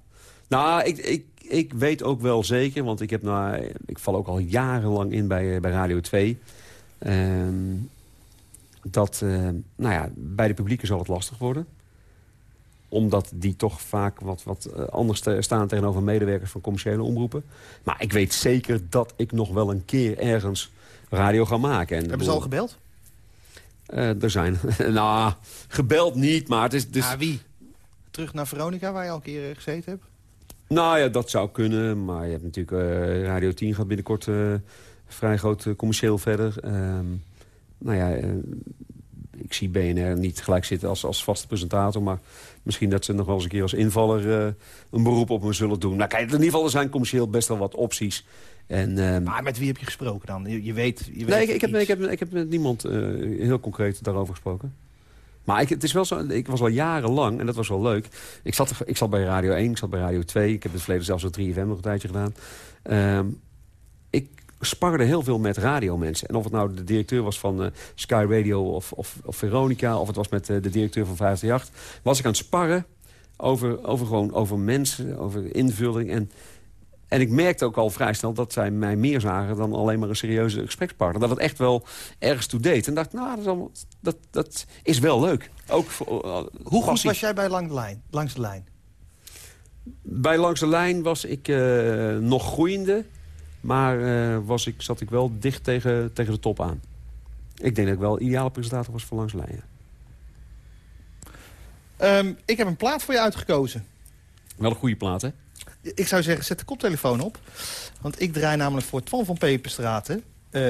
nou, ik, ik, ik weet ook wel zeker, want ik, heb nou, ik val ook al jarenlang in bij, bij Radio 2... Ehm, dat uh, nou ja, bij de publieken zal het lastig worden omdat die toch vaak wat, wat eh, anders staan tegenover medewerkers van commerciële omroepen. Maar ik weet zeker dat ik nog wel een keer ergens radio ga maken. En Hebben ze al gebeld? Uh, er zijn. nou, gebeld niet, maar het is... Dus... Ah, wie? Terug naar Veronica, waar je al een keer gezeten hebt? Nou ja, dat zou kunnen. Maar je hebt natuurlijk uh, Radio 10 gaat binnenkort vrij groot commercieel verder. Ehm, nou ja, ik zie BNR niet gelijk zitten als, als vaste presentator. Maar misschien dat ze nog wel eens een keer als invaller uh, een beroep op me zullen doen. Nou kijk, in ieder geval er zijn commercieel best wel wat opties. En, uh, maar met wie heb je gesproken dan? Je, je weet, je weet Nee, ik, ik, heb, ik, heb, ik heb met niemand uh, heel concreet daarover gesproken. Maar ik, het is wel zo, ik was al jarenlang, en dat was wel leuk. Ik zat, ik zat bij Radio 1, ik zat bij Radio 2. Ik heb het verleden zelfs op 3FM nog een tijdje gedaan. Uh, ik sparde heel veel met radiomensen. En of het nou de directeur was van uh, Sky Radio of, of, of, Veronica... of het was met uh, de directeur van 538... was ik aan het sparren over, over, gewoon, over mensen, over invulling. En, en ik merkte ook al vrij snel dat zij mij meer zagen... dan alleen maar een serieuze gesprekspartner. Dat het echt wel ergens toe deed. En dacht, nou, dat is, allemaal, dat, dat is wel leuk. Ook voor, uh, Hoe goed was jij bij lang de lijn, langs de lijn? Bij langs de lijn was ik nog groeiende... Maar uh, was ik, zat ik wel dicht tegen, tegen de top aan. Ik denk dat ik wel ideale presentator was voor langs lijnen. Um, ik heb een plaat voor je uitgekozen. Wel een goede plaat, hè? Ik zou zeggen, zet de koptelefoon op. Want ik draai namelijk voor Twan van Peperstraten... Uh,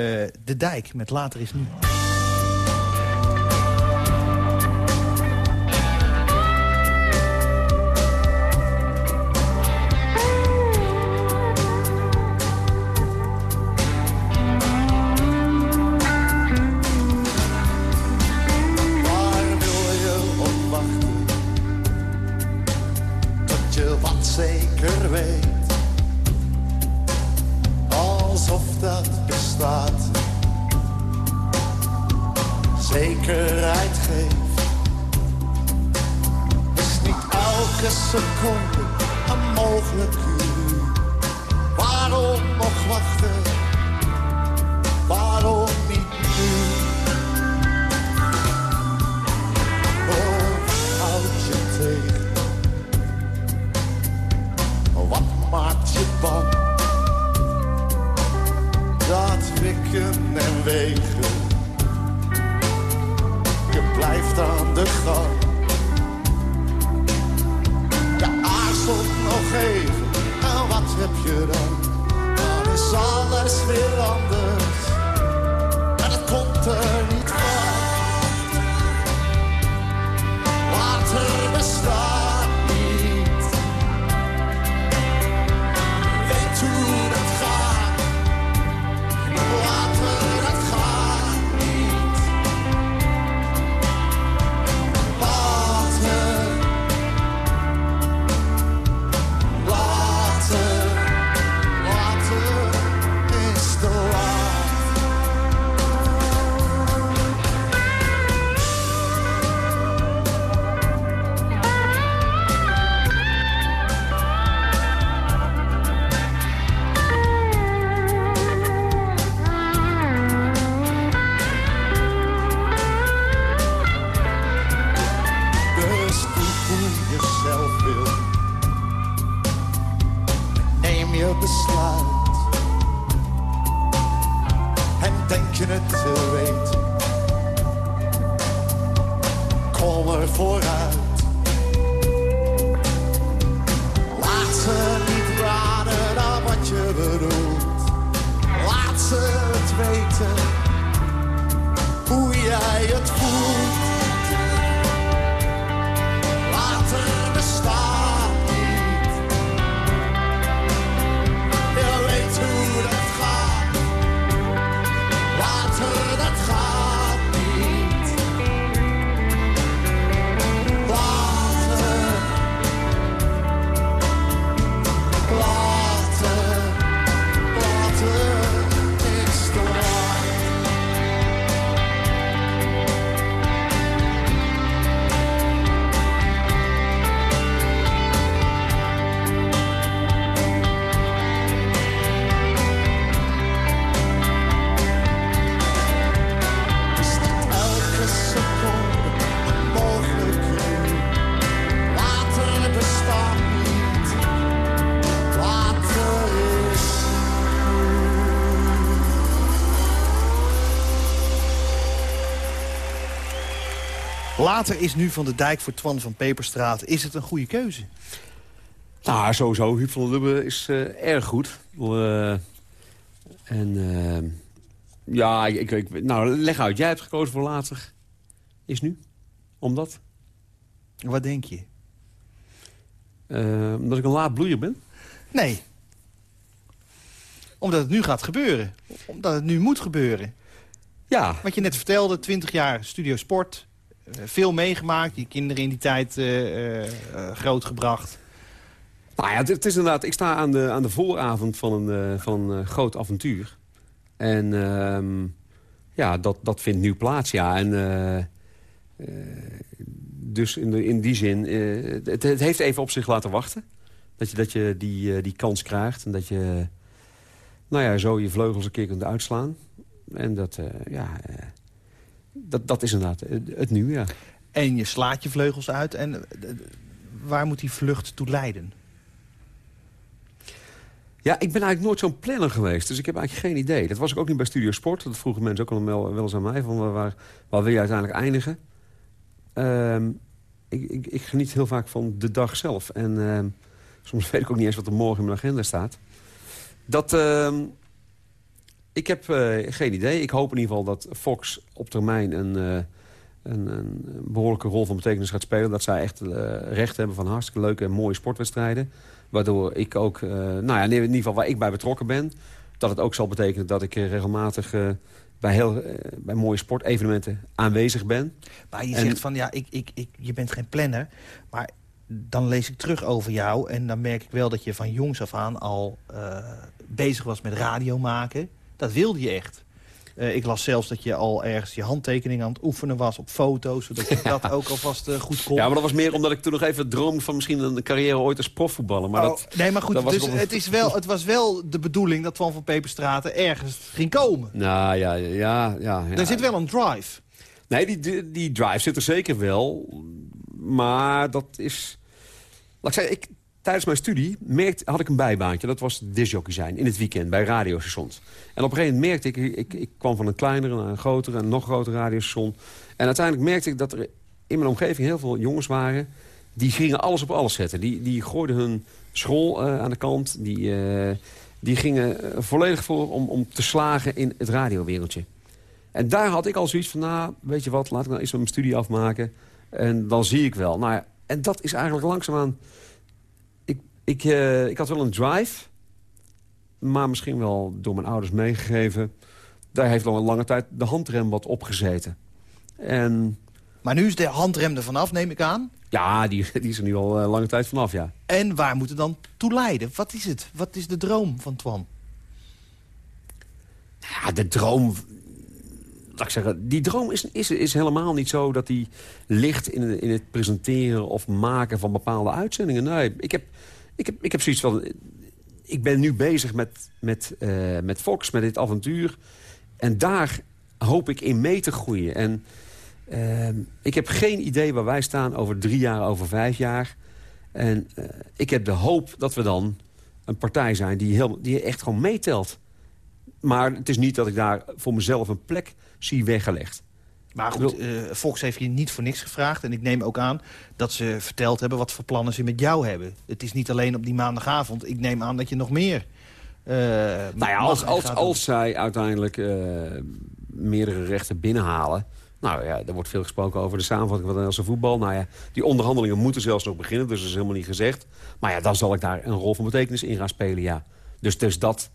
de Dijk met Later is Nu. Later is nu Van de Dijk voor Twan van Peperstraat. Is het een goede keuze? Nou, sowieso. Huub van Lubbe is uh, erg goed. Uh, en uh, ja, ik, ik, nou, leg uit. Jij hebt gekozen voor later. Is nu? Omdat? Wat denk je? omdat ik een laat bloeier ben? Nee. Omdat het nu gaat gebeuren. Omdat het nu moet gebeuren. Ja. Wat je net vertelde, 20 jaar studio sport. Veel meegemaakt. Je kinderen in die tijd grootgebracht. Nou ja, het, is inderdaad, ik sta aan de, aan de vooravond van een, van groot avontuur. En uh, ja, dat, dat vindt nu plaats, ja. En, dus in, de, in die zin, het, het, heeft even op zich laten wachten. Dat je, dat je die, die kans krijgt en dat je nou ja, zo je vleugels een keer kunt uitslaan. En dat, ja, dat, dat is inderdaad het, nu, ja. En je slaat je vleugels uit. En waar moet die vlucht toe leiden? Ja, ik ben eigenlijk nooit zo'n planner geweest. Dus ik heb eigenlijk geen idee. Dat was ik ook niet bij Studio Sport. Dat vroegen mensen ook al wel, eens aan mij. Van waar, waar wil je uiteindelijk eindigen? Um, ik, ik, ik, geniet heel vaak van de dag zelf. En uh, soms weet ik ook niet eens wat er morgen in mijn agenda staat. Dat... Uh, ik heb uh, geen idee. Ik hoop in ieder geval dat Fox op termijn een, uh, een, een, behoorlijke rol van betekenis gaat spelen. Dat zij echt uh, recht hebben van hartstikke leuke en mooie sportwedstrijden. Waardoor ik ook, nou ja, in ieder geval waar ik bij betrokken ben... dat het ook zal betekenen dat ik regelmatig bij, heel, bij mooie sportevenementen aanwezig ben. Maar je en... zegt van, ja, ik, ik, ik, je bent geen planner. Maar dan lees ik terug over jou en dan merk ik wel dat je van jongs af aan al bezig was met radio maken. Dat wilde je echt. Uh, ik las zelfs dat je al ergens je handtekening aan het oefenen was op foto's. Zodat je ja. dat ook alvast uh, goed kon. Ja, maar dat was meer omdat ik toen nog even droomde van misschien een carrière ooit als profvoetballer. Maar oh, dat, nee, maar goed, dus het, is wel, het was wel de bedoeling dat Twan van Peperstraten ergens ging komen. Nou ja, ja, ja. ja. Er zit wel een drive. Nee, die, die, die drive zit er zeker wel. Maar dat is... Laat ik zeggen, ik, tijdens mijn studie merkte, had ik een bijbaantje. Dat was disjockey zijn in het weekend bij radiostations. En op een gegeven moment merkte ik, ik, ik kwam van een kleinere naar een grotere en nog grotere radiostation. En uiteindelijk merkte ik dat er in mijn omgeving heel veel jongens waren... die gingen alles op alles zetten. Die, die gooiden hun school uh, aan de kant. Die, uh, die gingen uh, volledig voor om, om te slagen in het radiowereldje. En daar had ik al zoiets van, nou, weet je wat, laat ik nou eens mijn studie afmaken. En dan zie ik wel. Nou en dat is eigenlijk langzaamaan ik, uh, ik had wel een drive, maar misschien wel door mijn ouders meegegeven. Daar heeft al een lange tijd de handrem wat opgezeten. En... Maar nu is de handrem er vanaf, neem ik aan? Ja, die, die is er nu al uh, lange tijd vanaf, ja. En waar moet het dan toe leiden? Wat is het? Wat is de droom van Twan? Ja, de droom... Laat ik zeggen, die droom is, is, is helemaal niet zo dat die ligt in, in het presenteren of maken van bepaalde uitzendingen. Nee, ik heb ik heb, ik heb zoiets van... Ik ben nu bezig met, met, uh, met Fox, met dit avontuur. En daar hoop ik in mee te groeien. En uh, ik heb geen idee waar wij staan over drie jaar, over vijf jaar. En uh, ik heb de hoop dat we dan een partij zijn die, heel, die echt gewoon meetelt. Maar het is niet dat ik daar voor mezelf een plek zie weggelegd. Maar goed, uh, Fox heeft je niet voor niks gevraagd. En ik neem ook aan dat ze verteld hebben wat voor plannen ze met jou hebben. Het is niet alleen op die maandagavond. Ik neem aan dat je nog meer... Uh, nou ja, als, als, als zij uiteindelijk uh, meerdere rechten binnenhalen... Nou ja, er wordt veel gesproken over de samenvatting van de Nederlandse voetbal. Nou ja, die onderhandelingen moeten zelfs nog beginnen, dus dat is helemaal niet gezegd. Maar ja, dan zal ik daar een rol van betekenis in gaan spelen, ja. Dus, dus dat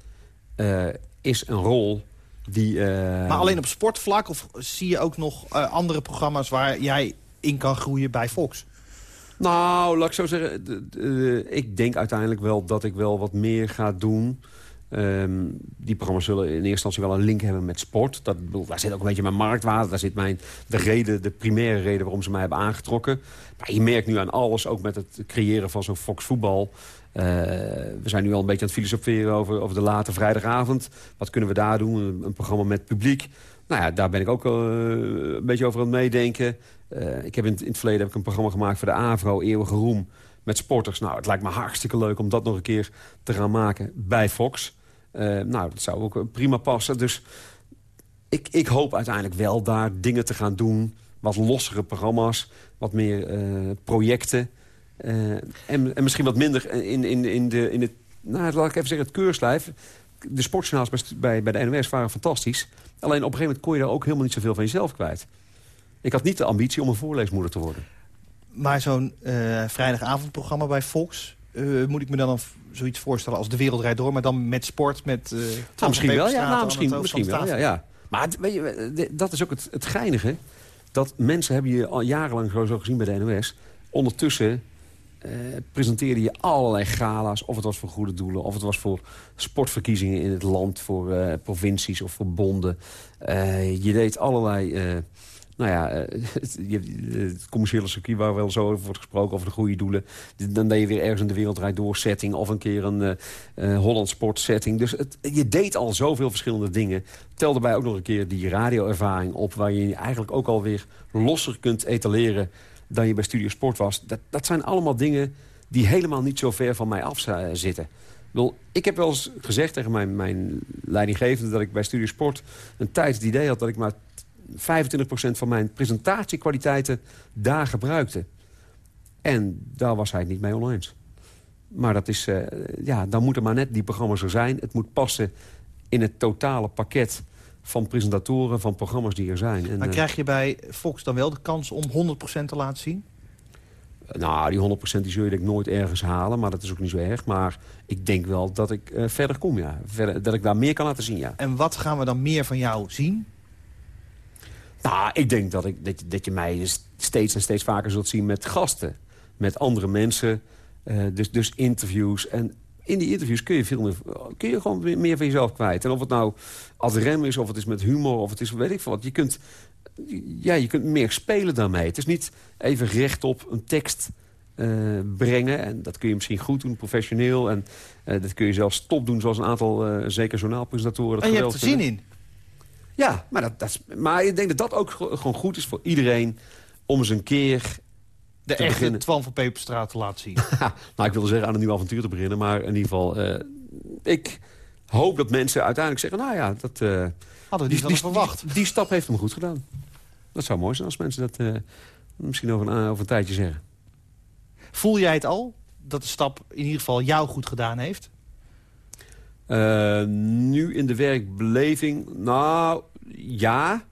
uh, is een rol die, uh... Maar alleen op sportvlak of zie je ook nog uh, andere programma's waar jij in kan groeien bij Fox? Nou, laat ik zo zeggen, ik denk uiteindelijk wel dat ik wel wat meer ga doen. Um, die programma's zullen in eerste instantie wel een link hebben met sport. Dat, daar zit ook een beetje mijn marktwaarde. Daar zit mijn, de, reden, de primaire reden waarom ze mij hebben aangetrokken. Maar je merkt nu aan alles, ook met het creëren van zo'n Fox voetbal... Uh, we zijn nu al een beetje aan het filosoferen over, de late vrijdagavond. Wat kunnen we daar doen? Een, programma met publiek. Nou ja, daar ben ik ook uh, een beetje over aan het meedenken. Uh, ik heb in, in, het verleden heb ik een programma gemaakt voor de AVRO, Eeuwige Roem, met sporters. Nou, het lijkt me hartstikke leuk om dat nog een keer te gaan maken bij Fox. nou, dat zou ook prima passen. Dus ik, ik hoop uiteindelijk wel daar dingen te gaan doen wat lossere programma's, wat meer projecten. En, en misschien wat minder in, in, in, de, in het, nou, laat ik even zeggen, het keurslijf. De sportjournaals bij, bij de NOS waren fantastisch. Alleen op een gegeven moment kon je daar ook helemaal niet zoveel van jezelf kwijt. Ik had niet de ambitie om een voorleesmoeder te worden. Maar zo'n vrijdagavondprogramma bij Fox... moet ik me dan zoiets voorstellen als De Wereld Rijdt Door... maar dan met sport, met... Uh, nou, misschien wel, ja. Nou, misschien misschien wel, ja, ja. Maar weet je, dat is ook het, het geinige. Dat mensen hebben je al jarenlang zo gezien bij de NOS. Ondertussen presenteerde je allerlei gala's. Of het was voor goede doelen, of het was voor sportverkiezingen in het land... voor uh, provincies of voor bonden. Uh, je deed allerlei nou ja, eh, het, commerciële circuit waar wel zo over wordt gesproken... over de goede doelen. Dan deed je weer ergens in de wereldrijd door setting... of een keer een uh, Holland Sport setting. Dus het, je deed al zoveel verschillende dingen. Tel daarbij ook nog een keer die radioervaring op... waar je eigenlijk ook alweer losser kunt etaleren... dan je bij Studio Sport was. Dat, dat zijn allemaal dingen die helemaal niet zo ver van mij af zitten. Ik heb wel eens gezegd tegen mijn, mijn leidinggevende... dat ik bij Studio Sport een tijd het idee had... dat ik maar 25% van mijn presentatiekwaliteiten daar gebruikte. En daar was hij het niet mee oneens. Maar dat is, uh, ja, dan moeten maar net die programma's er zijn. Het moet passen in het totale pakket van presentatoren, van programma's die er zijn. En, maar krijg je bij Fox dan wel de kans om 100% te laten zien? Nou, die 100% die zul je denk ik nooit ergens halen, maar dat is ook niet zo erg. Maar ik denk wel dat ik uh, verder kom, ja. Verder, dat ik daar meer kan laten zien, ja. En wat gaan we dan meer van jou zien? Nou, ik denk dat, ik, dat, dat je mij steeds en steeds vaker zult zien met gasten. Met andere mensen. Uh, dus, dus interviews. En in die interviews kun je, veel meer, kun je gewoon meer van jezelf kwijt. En of het nou ad rem is, of het is met humor, of het is weet ik veel wat. Je kunt, ja, je kunt meer spelen daarmee. Het is niet even rechtop een tekst uh, brengen. En dat kun je misschien goed doen, professioneel. En uh, dat kun je zelfs top doen, zoals een aantal, zeker journaalpresentatoren. En je hebt er zin in. Ja, maar, dat, dat is, maar ik denk dat dat ook gewoon goed is voor iedereen... om eens een keer de echte beginnen. Twan van Peperstraat te laten zien. nou, ik wilde zeggen aan een nieuw avontuur te beginnen. Maar in ieder geval, uh, ik hoop dat mensen uiteindelijk zeggen... nou ja, dat, uh, Hadden we die, die, verwacht. Die, die, stap heeft hem goed gedaan. Dat zou mooi zijn als mensen dat uh, misschien over een, over een tijdje zeggen. Voel jij het al, dat de stap in ieder geval jou goed gedaan heeft? Nu in de werkbeleving, nou, ja.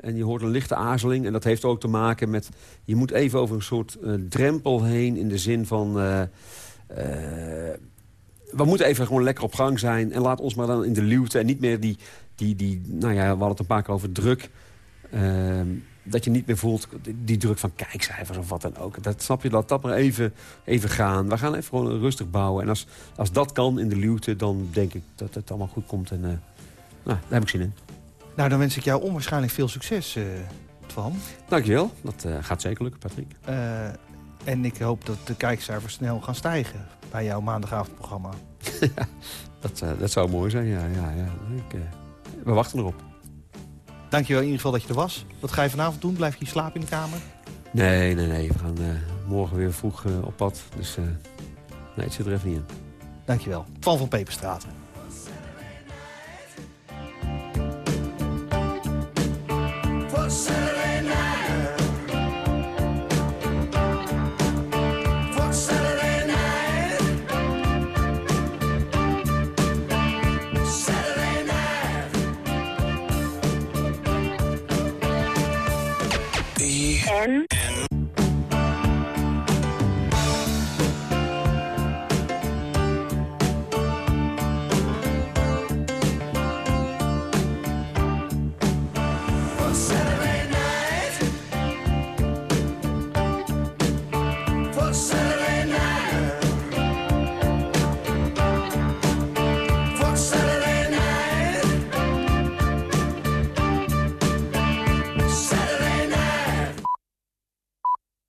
En je hoort een lichte aarzeling. En dat heeft ook te maken met... je moet even over een soort uh, drempel heen in de zin van... Uh, we moeten even gewoon lekker op gang zijn. En laat ons maar dan in de luwte. En niet meer die, die, die nou ja, we hadden het een paar keer over druk. Ehm, dat je niet meer voelt die druk van kijkcijfers of wat dan ook. Dat snap je, laat dat maar even, even gaan. We gaan even gewoon rustig bouwen. En als, als dat kan in de luwte, dan denk ik dat het allemaal goed komt. En nou, daar heb ik zin in. Nou, dan wens ik jou onwaarschijnlijk veel succes, uh, Twan. Dankjewel. Dat uh, gaat zeker lukken, Patrick. en ik hoop dat de kijkcijfers snel gaan stijgen bij jouw maandagavondprogramma. dat, dat zou mooi zijn, ja. ja, ja. Ik, we wachten erop. Dankjewel in ieder geval dat je er was. Wat ga je vanavond doen? Blijf je slapen in de kamer? Nee, nee, nee. We gaan morgen weer vroeg op pad. Dus nee, het zit er even niet in. Dankjewel. Twan van Peperstraten. yourself.